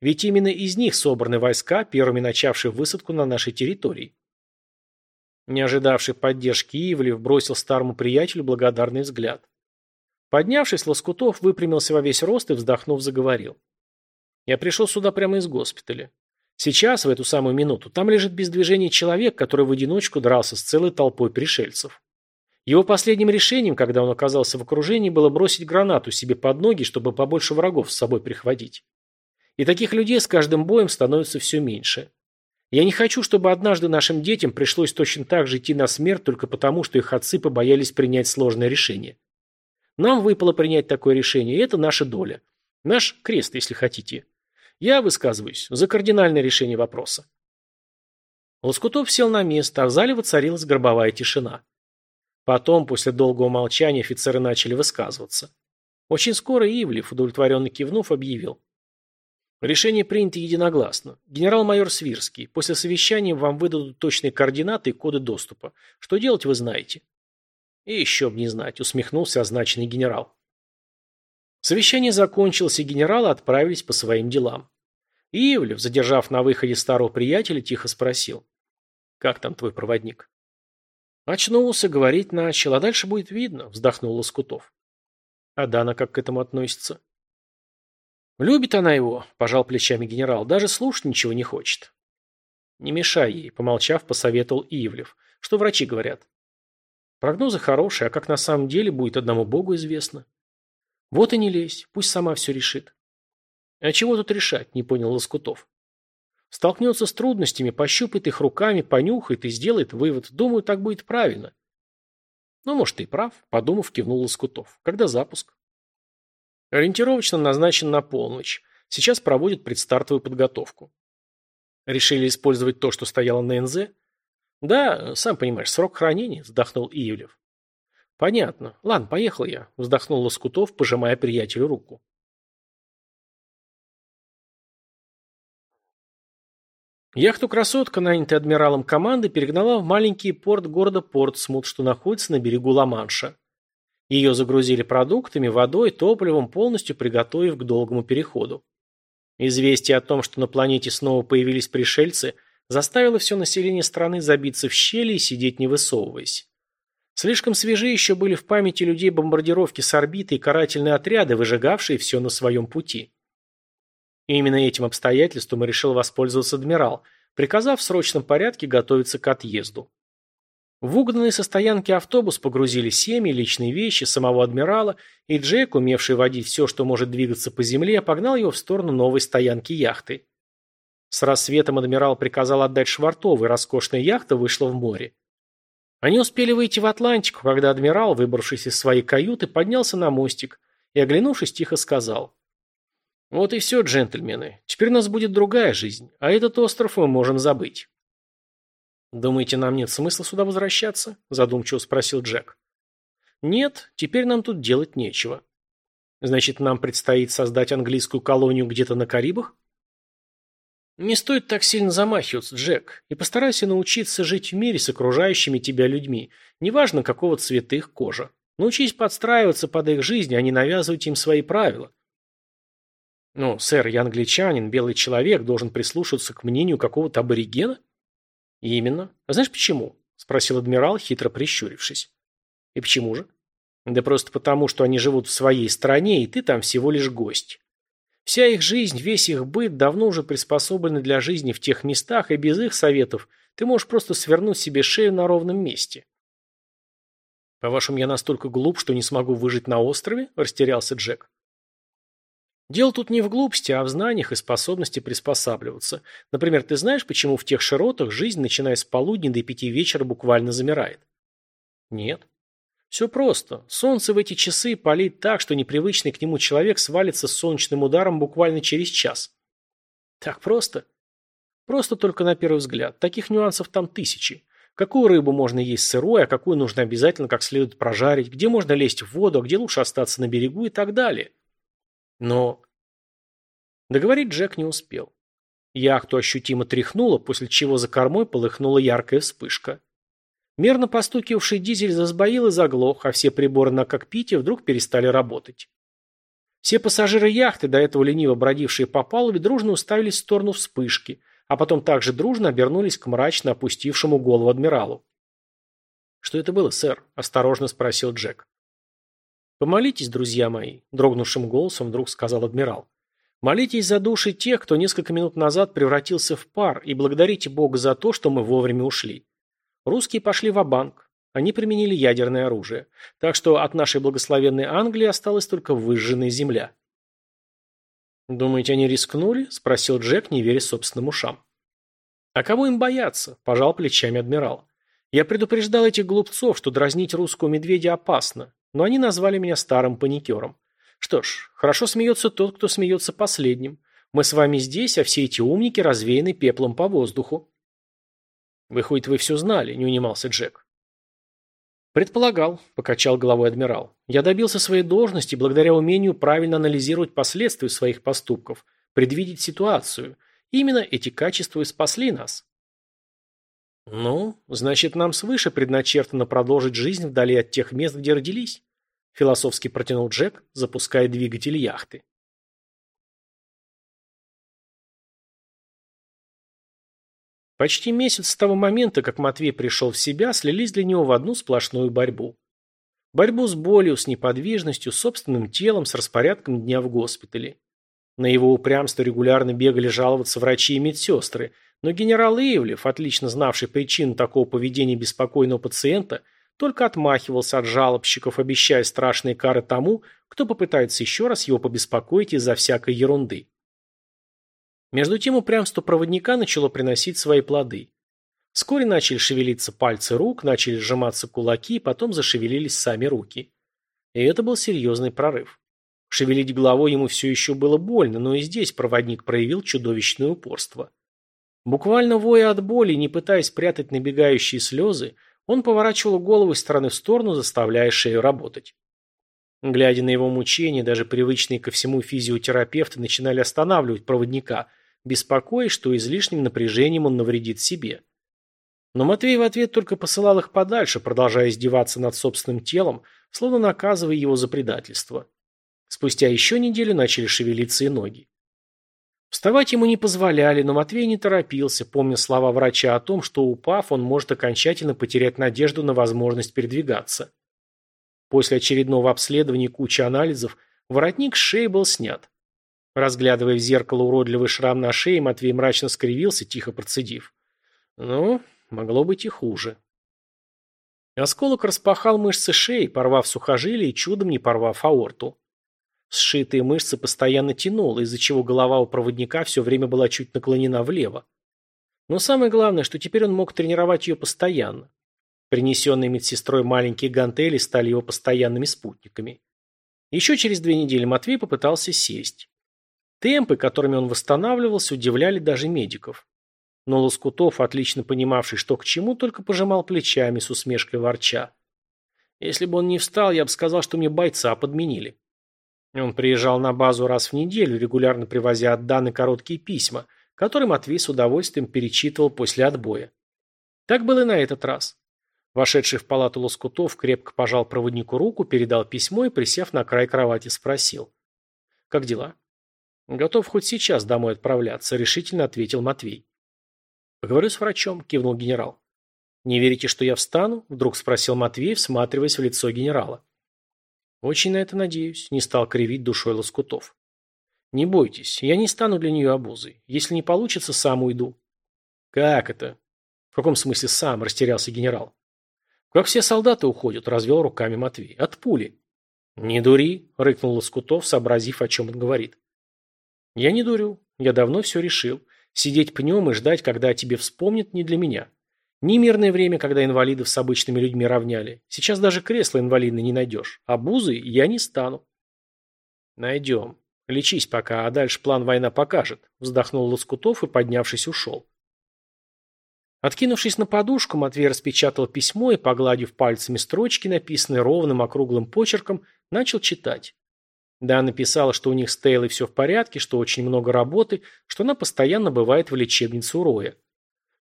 Speaker 1: Ведь именно из них собраны войска, первыми начавшие высадку на нашей территории. Не ожидавший поддержки Ивлев бросил старому приятелю благодарный взгляд. Поднявшись, Лоскутов выпрямился во весь рост и, вздохнув, заговорил. «Я пришел сюда прямо из госпиталя. Сейчас, в эту самую минуту, там лежит без движения человек, который в одиночку дрался с целой толпой пришельцев. Его последним решением, когда он оказался в окружении, было бросить гранату себе под ноги, чтобы побольше врагов с собой прихватить. И таких людей с каждым боем становится все меньше. Я не хочу, чтобы однажды нашим детям пришлось точно так же идти на смерть только потому, что их отцы побоялись принять сложное решение. Нам выпало принять такое решение, и это наша доля. Наш крест, если хотите. Я высказываюсь за кардинальное решение вопроса. Лоскутов сел на место, а в зале воцарилась гробовая тишина. Потом, после долгого молчания, офицеры начали высказываться. Очень скоро Ивлев, удовлетворенно кивнув, объявил. Решение принято единогласно. Генерал-майор Свирский, после совещания вам выдадут точные координаты и коды доступа. Что делать, вы знаете. И еще бы не знать, усмехнулся означенный генерал. Совещание закончилось, и генералы отправились по своим делам. Ивлев, задержав на выходе старого приятеля, тихо спросил. «Как там твой проводник?» Очнулся, говорить начал, а дальше будет видно, вздохнул Лоскутов. А Дана как к этому относится? Любит она его, пожал плечами генерал, даже слушать ничего не хочет. Не мешай ей, помолчав, посоветовал Ивлев. Что врачи говорят? Прогнозы хорошие, а как на самом деле, будет одному богу известно. Вот и не лезь, пусть сама все решит. А чего тут решать, не понял Лоскутов. Столкнется с трудностями, пощупает их руками, понюхает и сделает вывод. Думаю, так будет правильно. Ну, может, ты прав, подумав, кивнул Лоскутов. Когда запуск? Ориентировочно назначен на полночь. Сейчас проводят предстартовую подготовку. Решили использовать то, что стояло на НЗ? «Да, сам понимаешь, срок хранения», – вздохнул Иевлев. «Понятно. Ладно, поехал я», – вздохнул Лоскутов, пожимая приятелю руку. Яхту «Красотка», нанятая адмиралом команды, перегнала в маленький порт города Портсмут, что находится на берегу Ла-Манша. Ее загрузили продуктами, водой, топливом, полностью приготовив к долгому переходу. Известие о том, что на планете снова появились пришельцы – заставило все население страны забиться в щели и сидеть не высовываясь. Слишком свежи еще были в памяти людей бомбардировки с орбиты и карательные отряды, выжигавшие все на своем пути. И именно этим обстоятельством и решил воспользоваться адмирал, приказав в срочном порядке готовиться к отъезду. В угнанный со стоянки автобус погрузили семьи, личные вещи, самого адмирала, и Джек, умевший водить все, что может двигаться по земле, погнал его в сторону новой стоянки яхты. С рассветом адмирал приказал отдать швартовы, роскошная яхта вышла в море. Они успели выйти в Атлантику, когда адмирал, выбравшись из своей каюты, поднялся на мостик и, оглянувшись, тихо сказал. «Вот и все, джентльмены. Теперь у нас будет другая жизнь, а этот остров мы можем забыть». «Думаете, нам нет смысла сюда возвращаться?» – задумчиво спросил Джек. «Нет, теперь нам тут делать нечего». «Значит, нам предстоит создать английскую колонию где-то на Карибах?» Не стоит так сильно замахиваться, Джек, и постарайся научиться жить в мире с окружающими тебя людьми, неважно какого цвета их кожа. Научись подстраиваться под их жизнь, а не навязывать им свои правила. Ну, сэр, я англичанин, белый человек, должен прислушиваться к мнению какого-то аборигена? Именно. А знаешь почему? Спросил адмирал, хитро прищурившись. И почему же? Да просто потому, что они живут в своей стране, и ты там всего лишь гость. Вся их жизнь, весь их быт давно уже приспособлены для жизни в тех местах, и без их советов ты можешь просто свернуть себе шею на ровном месте. «По-вашему, я настолько глуп, что не смогу выжить на острове?» – растерялся Джек. Дело тут не в глупости, а в знаниях и способности приспосабливаться. Например, ты знаешь, почему в тех широтах жизнь, начиная с полудня до пяти вечера, буквально замирает? Нет. Все просто. Солнце в эти часы палит так, что непривычный к нему человек свалится с солнечным ударом буквально через час. Так просто? Просто только на первый взгляд. Таких нюансов там тысячи. Какую рыбу можно есть сырой, а какую нужно обязательно как следует прожарить, где можно лезть в воду, а где лучше остаться на берегу и так далее. Но Договорить Джек не успел. Яхту ощутимо тряхнуло, после чего за кормой полыхнула яркая вспышка. Мерно постукивавший дизель засбоил и заглох, а все приборы на кокпите вдруг перестали работать. Все пассажиры яхты, до этого лениво бродившие по палубе, дружно уставились в сторону вспышки, а потом также дружно обернулись к мрачно опустившему голову адмиралу. «Что это было, сэр?» – осторожно спросил Джек. «Помолитесь, друзья мои», – дрогнувшим голосом вдруг сказал адмирал. «Молитесь за души тех, кто несколько минут назад превратился в пар, и благодарите Бога за то, что мы вовремя ушли. Русские пошли в банк они применили ядерное оружие. Так что от нашей благословенной Англии осталась только выжженная земля. «Думаете, они рискнули?» – спросил Джек, не веря собственным ушам. «А кого им бояться?» – пожал плечами адмирал. «Я предупреждал этих глупцов, что дразнить русского медведя опасно, но они назвали меня старым паникером. Что ж, хорошо смеется тот, кто смеется последним. Мы с вами здесь, а все эти умники развеяны пеплом по воздуху». «Выходит, вы все знали», – не унимался Джек. «Предполагал», – покачал головой адмирал. «Я добился своей должности благодаря умению правильно анализировать последствия своих поступков, предвидеть ситуацию. Именно эти качества и спасли нас». «Ну, значит, нам свыше предначертано продолжить жизнь вдали от тех мест, где родились», – философски протянул Джек, запуская двигатель яхты. Почти месяц с того момента, как Матвей пришел в себя, слились для него в одну сплошную борьбу. Борьбу с болью, с неподвижностью, с собственным телом, с распорядком дня в госпитале. На его упрямство регулярно бегали жаловаться врачи и медсестры, но генерал Ивлев, отлично знавший причину такого поведения беспокойного пациента, только отмахивался от жалобщиков, обещая страшные кары тому, кто попытается еще раз его побеспокоить из-за всякой ерунды. Между тем упрямство проводника начало приносить свои плоды. Вскоре начали шевелиться пальцы рук, начали сжиматься кулаки, потом зашевелились сами руки. И это был серьезный прорыв. Шевелить головой ему все еще было больно, но и здесь проводник проявил чудовищное упорство. Буквально воя от боли, не пытаясь прятать набегающие слезы, он поворачивал голову из стороны в сторону, заставляя шею работать. Глядя на его мучения, даже привычные ко всему физиотерапевты начинали останавливать проводника – беспокоясь, что излишним напряжением он навредит себе. Но Матвей в ответ только посылал их подальше, продолжая издеваться над собственным телом, словно наказывая его за предательство. Спустя еще неделю начали шевелиться и ноги. Вставать ему не позволяли, но Матвей не торопился, помня слова врача о том, что упав, он может окончательно потерять надежду на возможность передвигаться. После очередного обследования и кучи анализов воротник с шеи был снят. Разглядывая в зеркало уродливый шрам на шее, Матвей мрачно скривился, тихо процедив. Ну, могло быть и хуже. Осколок распахал мышцы шеи, порвав сухожилие и чудом не порвав аорту. Сшитые мышцы постоянно тянуло, из-за чего голова у проводника все время была чуть наклонена влево. Но самое главное, что теперь он мог тренировать ее постоянно. Принесенные медсестрой маленькие гантели стали его постоянными спутниками. Еще через две недели Матвей попытался сесть. Темпы, которыми он восстанавливался, удивляли даже медиков. Но Лоскутов, отлично понимавший, что к чему, только пожимал плечами с усмешкой ворча. Если бы он не встал, я бы сказал, что мне бойца подменили. Он приезжал на базу раз в неделю, регулярно привозя от Даны короткие письма, которые Матвей с удовольствием перечитывал после отбоя. Так было и на этот раз. Вошедший в палату Лоскутов крепко пожал проводнику руку, передал письмо и, присев на край кровати, спросил. «Как дела?» «Готов хоть сейчас домой отправляться», – решительно ответил Матвей. «Поговорю с врачом», – кивнул генерал. «Не верите, что я встану?» – вдруг спросил Матвей, всматриваясь в лицо генерала. «Очень на это надеюсь», – не стал кривить душой Лоскутов. «Не бойтесь, я не стану для нее обузой. Если не получится, сам уйду». «Как это?» «В каком смысле сам?» – растерялся генерал. «Как все солдаты уходят», – развел руками Матвей. «От пули». «Не дури», – рыкнул Лоскутов, сообразив, о чем он говорит. Я не дурю. Я давно все решил. Сидеть пнем и ждать, когда о тебе вспомнят, не для меня. Не мирное время, когда инвалидов с обычными людьми равняли. Сейчас даже кресло инвалидное не найдешь. А бузы я не стану. Найдем. Лечись пока, а дальше план война покажет. Вздохнул Лоскутов и, поднявшись, ушел. Откинувшись на подушку, Матвей распечатал письмо и, погладив пальцами строчки, написанные ровным округлым почерком, начал читать. Да, написала, что у них с Тейлой все в порядке, что очень много работы, что она постоянно бывает в лечебнице у Роя.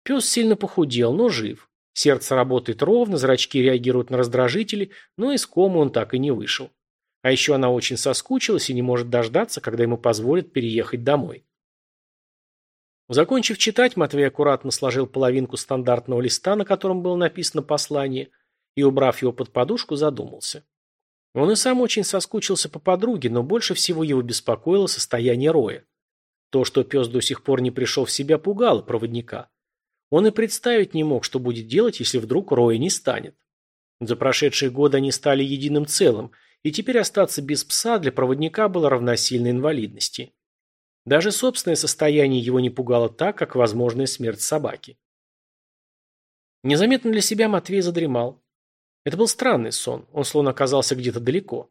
Speaker 1: Пес сильно похудел, но жив. Сердце работает ровно, зрачки реагируют на раздражители, но из комы он так и не вышел. А еще она очень соскучилась и не может дождаться, когда ему позволят переехать домой. Закончив читать, Матвей аккуратно сложил половинку стандартного листа, на котором было написано послание, и, убрав его под подушку, задумался. Он и сам очень соскучился по подруге, но больше всего его беспокоило состояние Роя. То, что пес до сих пор не пришел в себя, пугало проводника. Он и представить не мог, что будет делать, если вдруг Роя не станет. За прошедшие годы они стали единым целым, и теперь остаться без пса для проводника было равносильно инвалидности. Даже собственное состояние его не пугало так, как возможная смерть собаки. Незаметно для себя Матвей задремал. Это был странный сон, он словно оказался где-то далеко.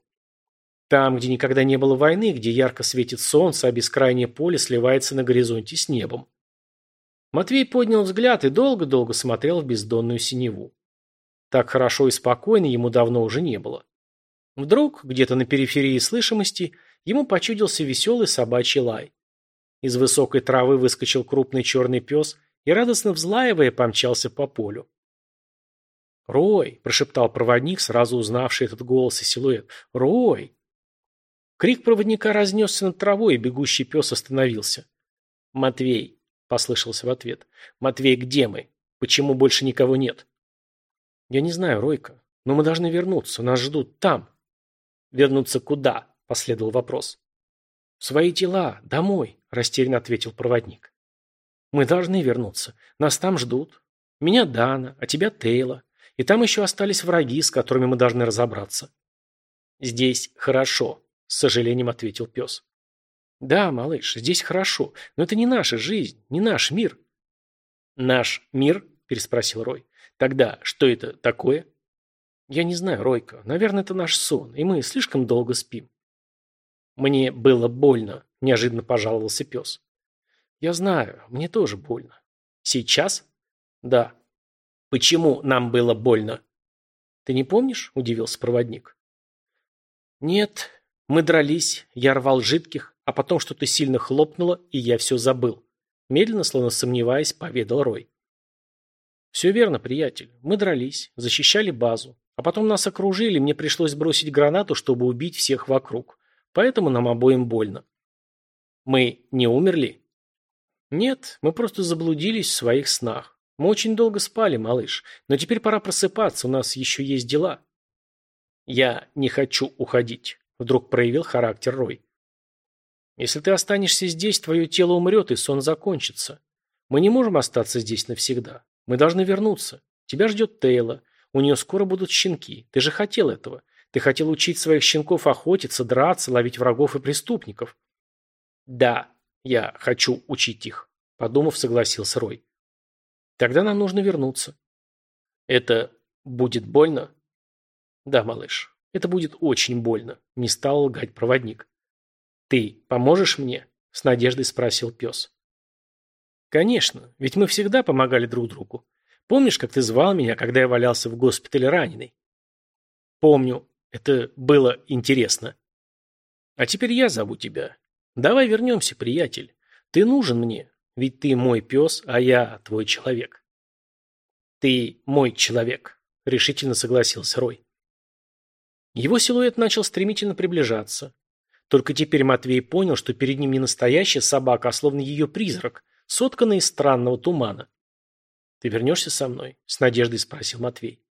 Speaker 1: Там, где никогда не было войны, где ярко светит солнце, а бескрайнее поле сливается на горизонте с небом. Матвей поднял взгляд и долго-долго смотрел в бездонную синеву. Так хорошо и спокойно ему давно уже не было. Вдруг, где-то на периферии слышимости, ему почудился веселый собачий лай. Из высокой травы выскочил крупный черный пес и, радостно взлаивая, помчался по полю. «Рой!» – прошептал проводник, сразу узнавший этот голос и силуэт. «Рой!» Крик проводника разнесся над травой, и бегущий пес остановился. «Матвей!» – послышался в ответ. «Матвей, где мы? Почему больше никого нет?» «Я не знаю, Ройка, но мы должны вернуться. Нас ждут там». «Вернуться куда?» – последовал вопрос. «В свои тела, домой», – растерянно ответил проводник. «Мы должны вернуться. Нас там ждут. Меня Дана, а тебя Тейла. И там еще остались враги, с которыми мы должны разобраться. Здесь хорошо, с сожалением ответил пес. Да, малыш, здесь хорошо, но это не наша жизнь, не наш мир. Наш мир? Переспросил Рой. Тогда что это такое? Я не знаю, Ройка. Наверное, это наш сон, и мы слишком долго спим. Мне было больно, неожиданно пожаловался пес. Я знаю, мне тоже больно. Сейчас? Да. Почему нам было больно? Ты не помнишь? Удивился проводник. Нет, мы дрались, я рвал жидких, а потом что-то сильно хлопнуло, и я все забыл. Медленно, словно сомневаясь, поведал Рой. Все верно, приятель. Мы дрались, защищали базу. А потом нас окружили, мне пришлось бросить гранату, чтобы убить всех вокруг. Поэтому нам обоим больно. Мы не умерли? Нет, мы просто заблудились в своих снах. Мы очень долго спали, малыш, но теперь пора просыпаться, у нас еще есть дела. Я не хочу уходить, вдруг проявил характер Рой. Если ты останешься здесь, твое тело умрет, и сон закончится. Мы не можем остаться здесь навсегда. Мы должны вернуться. Тебя ждет Тейла. У нее скоро будут щенки. Ты же хотел этого. Ты хотел учить своих щенков охотиться, драться, ловить врагов и преступников. Да, я хочу учить их, подумав, согласился Рой. Тогда нам нужно вернуться. Это будет больно? Да, малыш, это будет очень больно, не стал лгать проводник. Ты поможешь мне? С надеждой спросил пес. Конечно, ведь мы всегда помогали друг другу. Помнишь, как ты звал меня, когда я валялся в госпитале раненый? Помню, это было интересно. А теперь я зову тебя. Давай вернемся, приятель. Ты нужен мне, ведь ты мой пес, а я твой человек. Ты мой человек, решительно согласился Рой. Его силуэт начал стремительно приближаться. Только теперь Матвей понял, что перед ним не настоящая собака, а словно ее призрак, сотканный из странного тумана. «Ты вернешься со мной?» – с надеждой спросил Матвей.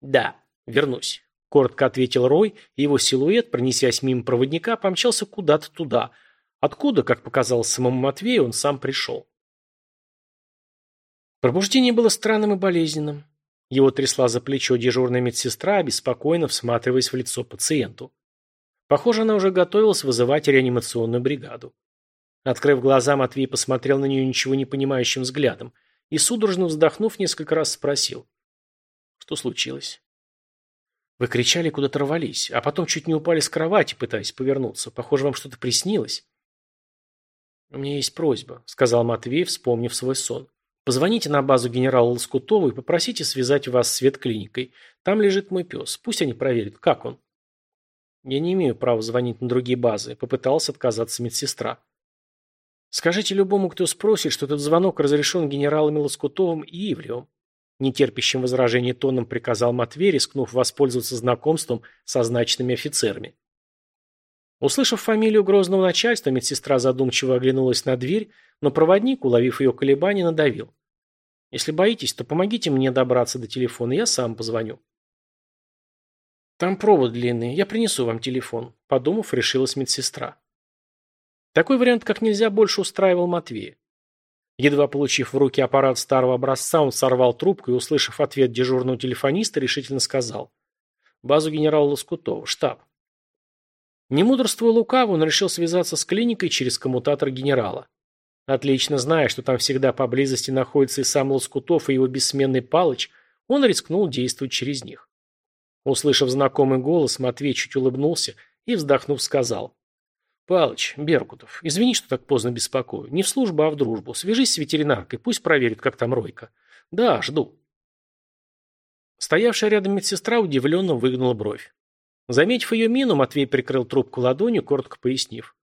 Speaker 1: «Да, вернусь», – коротко ответил Рой, и его силуэт, пронесясь мимо проводника, помчался куда-то туда, Откуда, как показалось самому Матвею, он сам пришел. Пробуждение было странным и болезненным. Его трясла за плечо дежурная медсестра, беспокойно всматриваясь в лицо пациенту. Похоже, она уже готовилась вызывать реанимационную бригаду. Открыв глаза, Матвей посмотрел на нее ничего не понимающим взглядом и, судорожно вздохнув, несколько раз спросил. Что случилось? Вы кричали, куда-то рвались, а потом чуть не упали с кровати, пытаясь повернуться. Похоже, вам что-то приснилось. «У меня есть просьба», — сказал Матвей, вспомнив свой сон. «Позвоните на базу генерала Лоскутова и попросите связать вас с ветклиникой. Там лежит мой пес. Пусть они проверят, как он». Я не имею права звонить на другие базы, попыталась отказаться медсестра. Скажите любому, кто спросит, что этот звонок разрешен генералами Лоскутовым и Ивлевым. Нетерпящим возражений тоном приказал Матвей, рискнув воспользоваться знакомством со значными офицерами. Услышав фамилию грозного начальства, медсестра задумчиво оглянулась на дверь, но проводник, уловив ее колебания, надавил. «Если боитесь, то помогите мне добраться до телефона, я сам позвоню». «Там провод длинный, я принесу вам телефон», – подумав, решилась медсестра. Такой вариант как нельзя больше устраивал Матвея. Едва получив в руки аппарат старого образца, он сорвал трубку и, услышав ответ дежурного телефониста, решительно сказал. «Базу генерала Лоскутова, штаб». Не мудрствуя лукаво, он решил связаться с клиникой через коммутатор генерала. Отлично зная, что там всегда поблизости находится и сам Лоскутов, и его бессменный Палыч, он рискнул действовать через них. Услышав знакомый голос, Матвей чуть улыбнулся и, вздохнув, сказал. «Палыч, Беркутов, извини, что так поздно беспокою. Не в службу, а в дружбу. Свяжись с ветеринаркой, пусть проверит, как там Ройка. Да, жду». Стоявшая рядом медсестра удивленно выгнула бровь. Заметив ее мину, Матвей прикрыл трубку ладонью, коротко пояснив.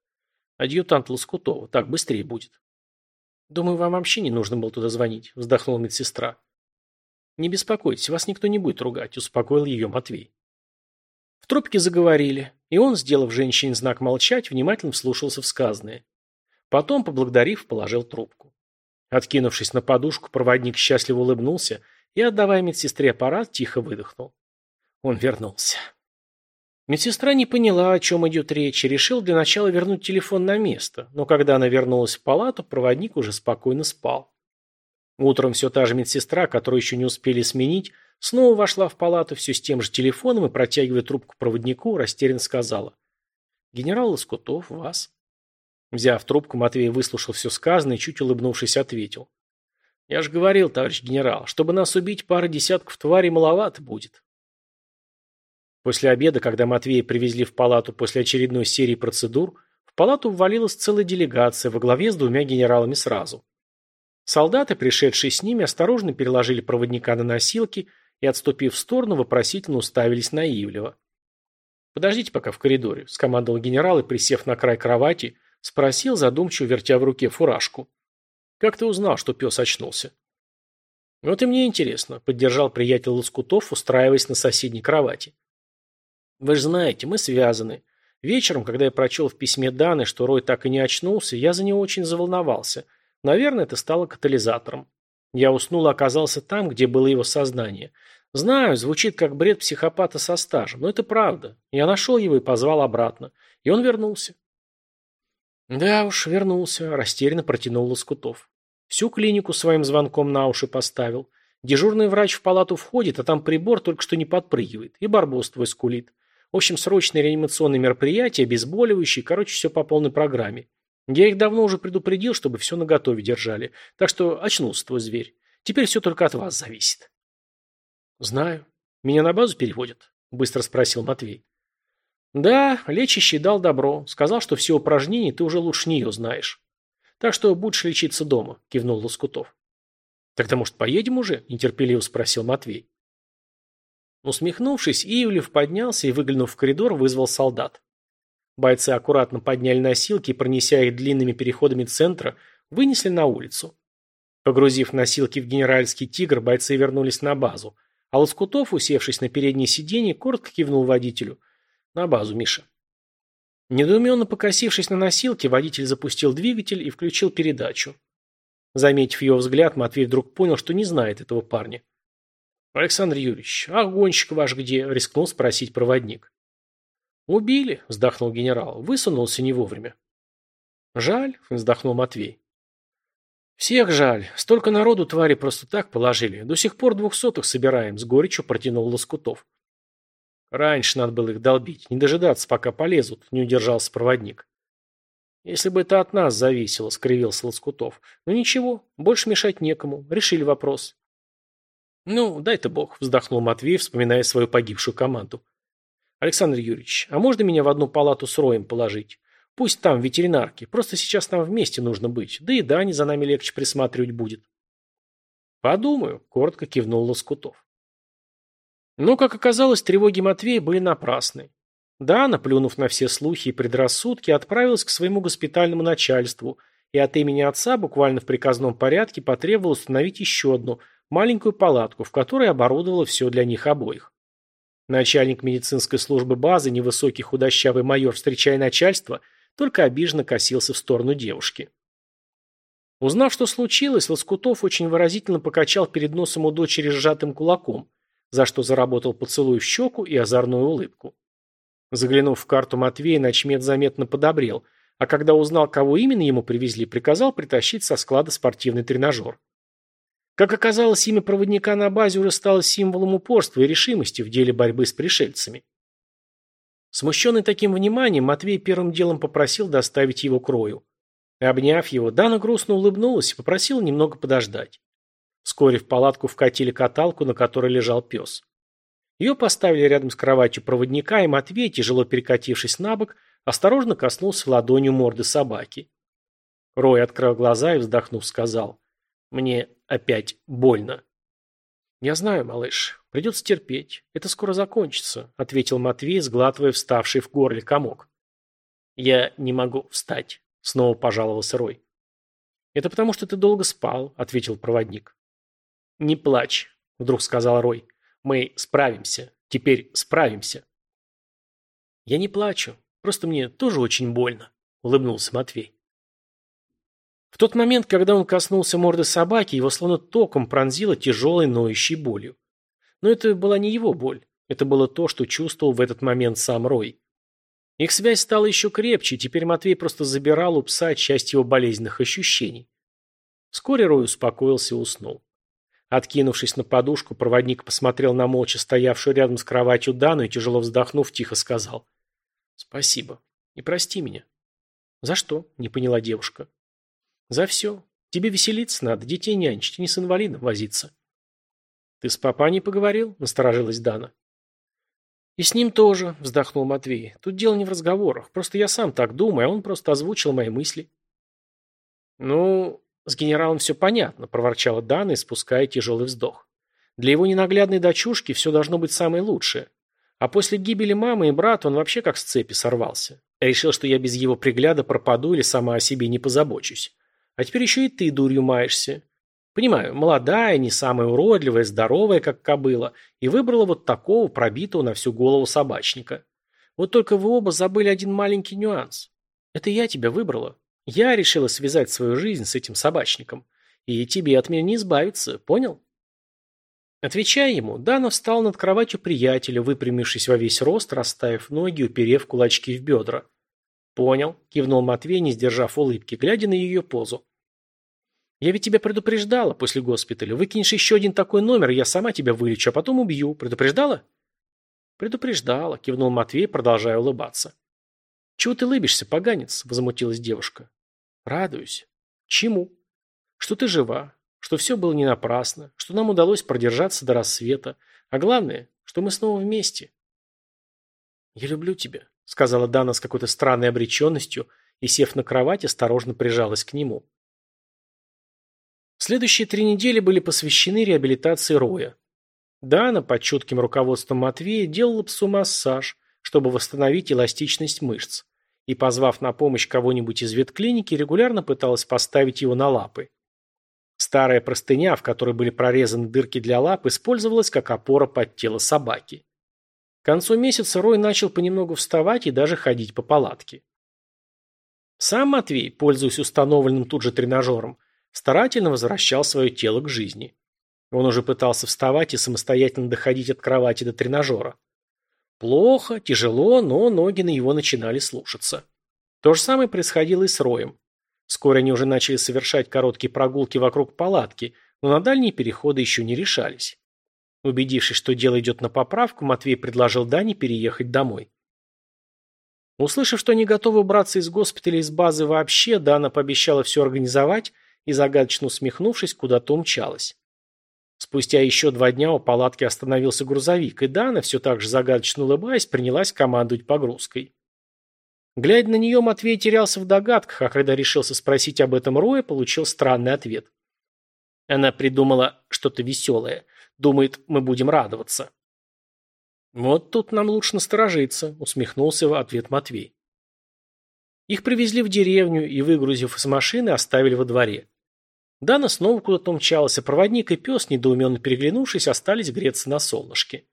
Speaker 1: «Адъютант Лоскутова, так быстрее будет». «Думаю, вам вообще не нужно было туда звонить», – вздохнула медсестра. «Не беспокойтесь, вас никто не будет ругать», – успокоил ее Матвей. В трубке заговорили, и он, сделав женщине знак молчать, внимательно вслушался в сказанное. Потом, поблагодарив, положил трубку. Откинувшись на подушку, проводник счастливо улыбнулся и, отдавая медсестре аппарат, тихо выдохнул. Он вернулся. Медсестра не поняла, о чем идет речь, и решил для начала вернуть телефон на место, но когда она вернулась в палату, проводник уже спокойно спал. Утром все та же медсестра, которую еще не успели сменить, снова вошла в палату все с тем же телефоном и, протягивая трубку проводнику, растерянно сказала. «Генерал Лоскутов, вас?» Взяв трубку, Матвей выслушал все сказанное и, чуть улыбнувшись, ответил. «Я же говорил, товарищ генерал, чтобы нас убить, пара десятков тварей маловато будет». После обеда, когда Матвея привезли в палату после очередной серии процедур, в палату ввалилась целая делегация во главе с двумя генералами сразу. Солдаты, пришедшие с ними, осторожно переложили проводника на носилки и, отступив в сторону, вопросительно уставились на Ивлева. «Подождите пока в коридоре», – скомандовал генерал и, присев на край кровати, спросил, задумчиво вертя в руке фуражку. «Как ты узнал, что пес очнулся?» «Вот и мне интересно», – поддержал приятель Лоскутов, устраиваясь на соседней кровати. «Вы же знаете, мы связаны. Вечером, когда я прочел в письме Даны, что Рой так и не очнулся, я за него очень заволновался – Наверное, это стало катализатором. Я уснул и оказался там, где было его сознание. Знаю, звучит как бред психопата со стажем, но это правда. Я нашел его и позвал обратно. И он вернулся. Да уж, вернулся, растерянно протянул Лоскутов. Всю клинику своим звонком на уши поставил. Дежурный врач в палату входит, а там прибор только что не подпрыгивает. И барбос твой скулит. В общем, срочные реанимационные мероприятия, обезболивающие, короче, все по полной программе. Я их давно уже предупредил, чтобы все наготове держали. Так что очнулся твой зверь. Теперь все только от вас зависит. Знаю. Меня на базу переводят? Быстро спросил Матвей. Да, лечащий дал добро. Сказал, что все упражнения ты уже лучше нее знаешь. Так что будешь лечиться дома, кивнул Лоскутов. Тогда, может, поедем уже? Нетерпеливо спросил Матвей. Усмехнувшись, Ивлев поднялся и, выглянув в коридор, вызвал солдат. Бойцы аккуратно подняли носилки и, пронеся их длинными переходами центра, вынесли на улицу. Погрузив носилки в генеральский «Тигр», бойцы вернулись на базу, а Лоскутов, усевшись на переднее сиденье, коротко кивнул водителю. «На базу, Миша». Недоуменно покосившись на носилки, водитель запустил двигатель и включил передачу. Заметив ее взгляд, Матвей вдруг понял, что не знает этого парня. «Александр Юрьевич, а гонщик ваш где?» – рискнул спросить проводник. «Убили», – вздохнул генерал. «Высунулся не вовремя». «Жаль», – вздохнул Матвей. «Всех жаль. Столько народу твари просто так положили. До сих пор двухсотых собираем», – с горечью протянул Лоскутов. «Раньше надо было их долбить, не дожидаться, пока полезут», – не удержался проводник. «Если бы это от нас зависело», – скривился Лоскутов. «Ну ничего, больше мешать некому. Решили вопрос». «Ну, дай-то бог», – вздохнул Матвей, вспоминая свою погибшую команду. Александр Юрьевич, а можно меня в одну палату с Роем положить? Пусть там, в ветеринарке. Просто сейчас нам вместе нужно быть. Да и Дани за нами легче присматривать будет. Подумаю, коротко кивнул Лоскутов. Но, как оказалось, тревоги Матвея были напрасны. Дана, плюнув на все слухи и предрассудки, отправилась к своему госпитальному начальству и от имени отца буквально в приказном порядке потребовала установить еще одну, маленькую палатку, в которой оборудовала все для них обоих. Начальник медицинской службы базы, невысокий худощавый майор, встречая начальство, только обиженно косился в сторону девушки. Узнав, что случилось, Лоскутов очень выразительно покачал перед носом у дочери сжатым кулаком, за что заработал поцелуй в щеку и озорную улыбку. Заглянув в карту Матвея, начмет заметно подобрел, а когда узнал, кого именно ему привезли, приказал притащить со склада спортивный тренажер. Как оказалось, имя проводника на базе уже стало символом упорства и решимости в деле борьбы с пришельцами. Смущенный таким вниманием, Матвей первым делом попросил доставить его к Рою. Обняв его, Дана грустно улыбнулась и попросила немного подождать. Вскоре в палатку вкатили каталку, на которой лежал пес. Ее поставили рядом с кроватью проводника, и Матвей, тяжело перекатившись на бок, осторожно коснулся ладонью морды собаки. Рой открыл глаза и, вздохнув, сказал, «Мне опять больно». «Я знаю, малыш, придется терпеть. Это скоро закончится», — ответил Матвей, сглатывая вставший в горле комок. «Я не могу встать», — снова пожаловался Рой. «Это потому, что ты долго спал», — ответил проводник. «Не плачь», — вдруг сказал Рой. «Мы справимся. Теперь справимся». «Я не плачу. Просто мне тоже очень больно», — улыбнулся Матвей. В тот момент, когда он коснулся морды собаки, его словно током пронзило тяжелой ноющей болью. Но это была не его боль. Это было то, что чувствовал в этот момент сам Рой. Их связь стала еще крепче, теперь Матвей просто забирал у пса часть его болезненных ощущений. Вскоре Рой успокоился и уснул. Откинувшись на подушку, проводник посмотрел на молча стоявшую рядом с кроватью Дану и, тяжело вздохнув, тихо сказал. «Спасибо. И прости меня». «За что?» – не поняла девушка. «За все. Тебе веселиться надо, детей нянчить, не с инвалидом возиться». «Ты с папаней поговорил?» – насторожилась Дана. «И с ним тоже», – вздохнул Матвей. «Тут дело не в разговорах. Просто я сам так думаю, а он просто озвучил мои мысли». «Ну, «С генералом все понятно», – проворчала Дана, испуская тяжелый вздох. «Для его ненаглядной дочушки все должно быть самое лучшее. А после гибели мамы и брата он вообще как с цепи сорвался. Решил, что я без его пригляда пропаду или сама о себе не позабочусь. А теперь еще и ты дурью маешься. Понимаю, молодая, не самая уродливая, здоровая, как кобыла, и выбрала вот такого пробитого на всю голову собачника. Вот только вы оба забыли один маленький нюанс. Это я тебя выбрала, я решила связать свою жизнь с этим собачником. И тебе от меня не избавиться, понял? Отвечая ему, Дана встал над кроватью приятеля, выпрямившись во весь рост, расставив ноги, уперев кулачки в бедра. «Понял», – кивнул Матвей, не сдержав улыбки, глядя на ее позу. «Я ведь тебя предупреждала после госпиталя. Выкинешь еще один такой номер, я сама тебя вылечу, а потом убью. Предупреждала?» «Предупреждала», – кивнул Матвей, продолжая улыбаться. «Чего ты лыбишься, поганец?» – возмутилась девушка. Радуюсь. Чему? Что ты жива, что все было не напрасно, что нам удалось продержаться до рассвета, а главное, что мы снова вместе. «Я люблю тебя», — сказала Дана с какой-то странной обреченностью и, сев на кровать, осторожно прижалась к нему. Следующие три недели были посвящены реабилитации Роя. Дана под чутким руководством Матвея делала псу массаж, чтобы восстановить эластичность мышц и, позвав на помощь кого-нибудь из ветклиники, регулярно пыталась поставить его на лапы. Старая простыня, в которой были прорезаны дырки для лап, использовалась как опора под тело собаки. К концу месяца Рой начал понемногу вставать и даже ходить по палатке. Сам Матвей, пользуясь установленным тут же тренажером, старательно возвращал свое тело к жизни. Он уже пытался вставать и самостоятельно доходить от кровати до тренажера. Плохо, тяжело, но ноги на его начинали слушаться. То же самое происходило и с Роем. Вскоре они уже начали совершать короткие прогулки вокруг палатки, но на дальние переходы еще не решались. Убедившись, что дело идет на поправку, Матвей предложил Дане переехать домой. Услышав, что они готовы убраться из госпиталя из базы вообще, Дана пообещала все организовать и, загадочно усмехнувшись, куда-то умчалась. Спустя еще два дня у палатки остановился грузовик, и Дана, все так же загадочно улыбаясь, принялась командовать погрузкой. Глядя на нее, Матвей терялся в догадках, а когда решился спросить об этом Роя, получил странный ответ. Она придумала что-то веселое. Думает, мы будем радоваться. Вот тут нам лучше насторожиться, усмехнулся в ответ Матвей. Их привезли в деревню и, выгрузив из машины, оставили во дворе. Дана снова куда-то умчалась, а проводник и пес, недоуменно переглянувшись, остались греться на солнышке.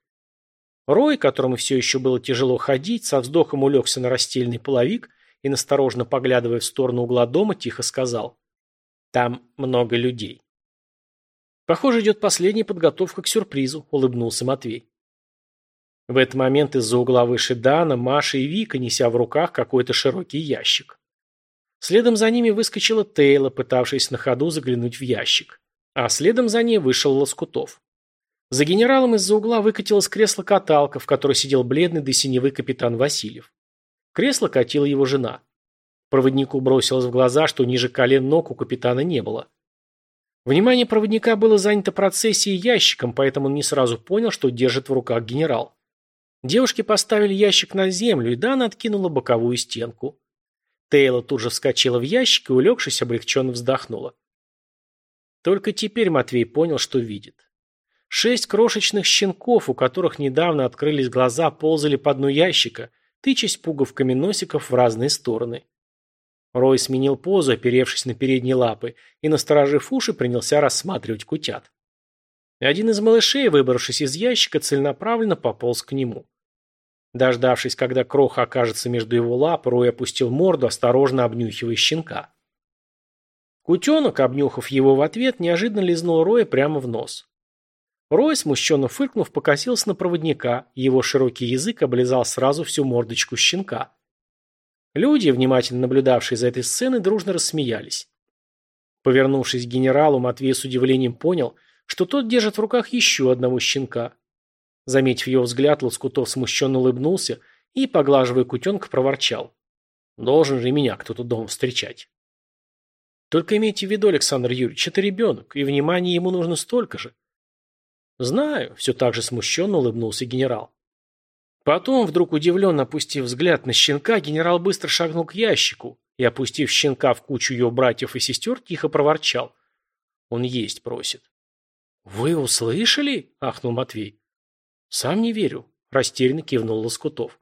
Speaker 1: Рой, которому все еще было тяжело ходить, со вздохом улегся на растельный половик и, насторожно поглядывая в сторону угла дома, тихо сказал. «Там много людей». «Похоже, идет последняя подготовка к сюрпризу», — улыбнулся Матвей. В этот момент из-за угла вышли Дана, Маша и Вика, неся в руках какой-то широкий ящик. Следом за ними выскочила Тейла, пытавшаяся на ходу заглянуть в ящик. А следом за ней вышел Лоскутов. За генералом из-за угла выкатилось кресло-каталка, в которой сидел бледный до синевы капитан Васильев. Кресло катила его жена. Проводнику бросилось в глаза, что ниже колен ног у капитана не было. Внимание проводника было занято процессией ящиком, поэтому он не сразу понял, что держит в руках генерал. Девушки поставили ящик на землю, и Дана откинула боковую стенку. Тейла тут же вскочила в ящик и, улегшись, облегченно вздохнула. Только теперь Матвей понял, что видит. Шесть крошечных щенков, у которых недавно открылись глаза, ползали по дну ящика, тычась пуговками носиков в разные стороны. Рой сменил позу, оперевшись на передние лапы, и, насторожив уши, принялся рассматривать кутят. Один из малышей, выбравшись из ящика, целенаправленно пополз к нему. Дождавшись, когда кроха окажется между его лап, Рой опустил морду, осторожно обнюхивая щенка. Кутенок, обнюхав его в ответ, неожиданно лизнул Роя прямо в нос. Рой, смущенно фыркнув, покосился на проводника, его широкий язык облизал сразу всю мордочку щенка. Люди, внимательно наблюдавшие за этой сценой, дружно рассмеялись. Повернувшись к генералу, Матвей с удивлением понял, что тот держит в руках еще одного щенка. Заметив его взгляд, Лоскутов смущенно улыбнулся и, поглаживая кутенка, проворчал. «Должен же меня кто-то дома встречать». «Только имейте в виду, Александр Юрьевич, это ребенок, и внимания ему нужно столько же». «Знаю», – все так же смущенно улыбнулся генерал. Потом, вдруг удивленно опустив взгляд на щенка, генерал быстро шагнул к ящику и, опустив щенка в кучу ее братьев и сестер, тихо проворчал. «Он есть просит». «Вы услышали?» – ахнул Матвей. «Сам не верю», – растерянно кивнул Лоскутов.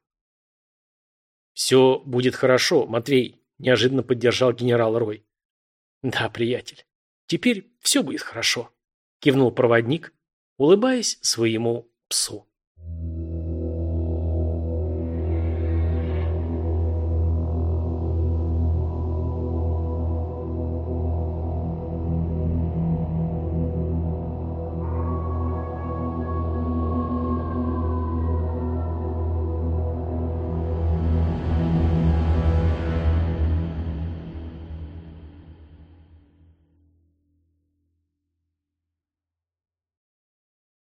Speaker 1: «Все будет хорошо, Матвей», – неожиданно поддержал генерал Рой. «Да, приятель, теперь все будет хорошо», – кивнул проводник, улыбаясь своему псу.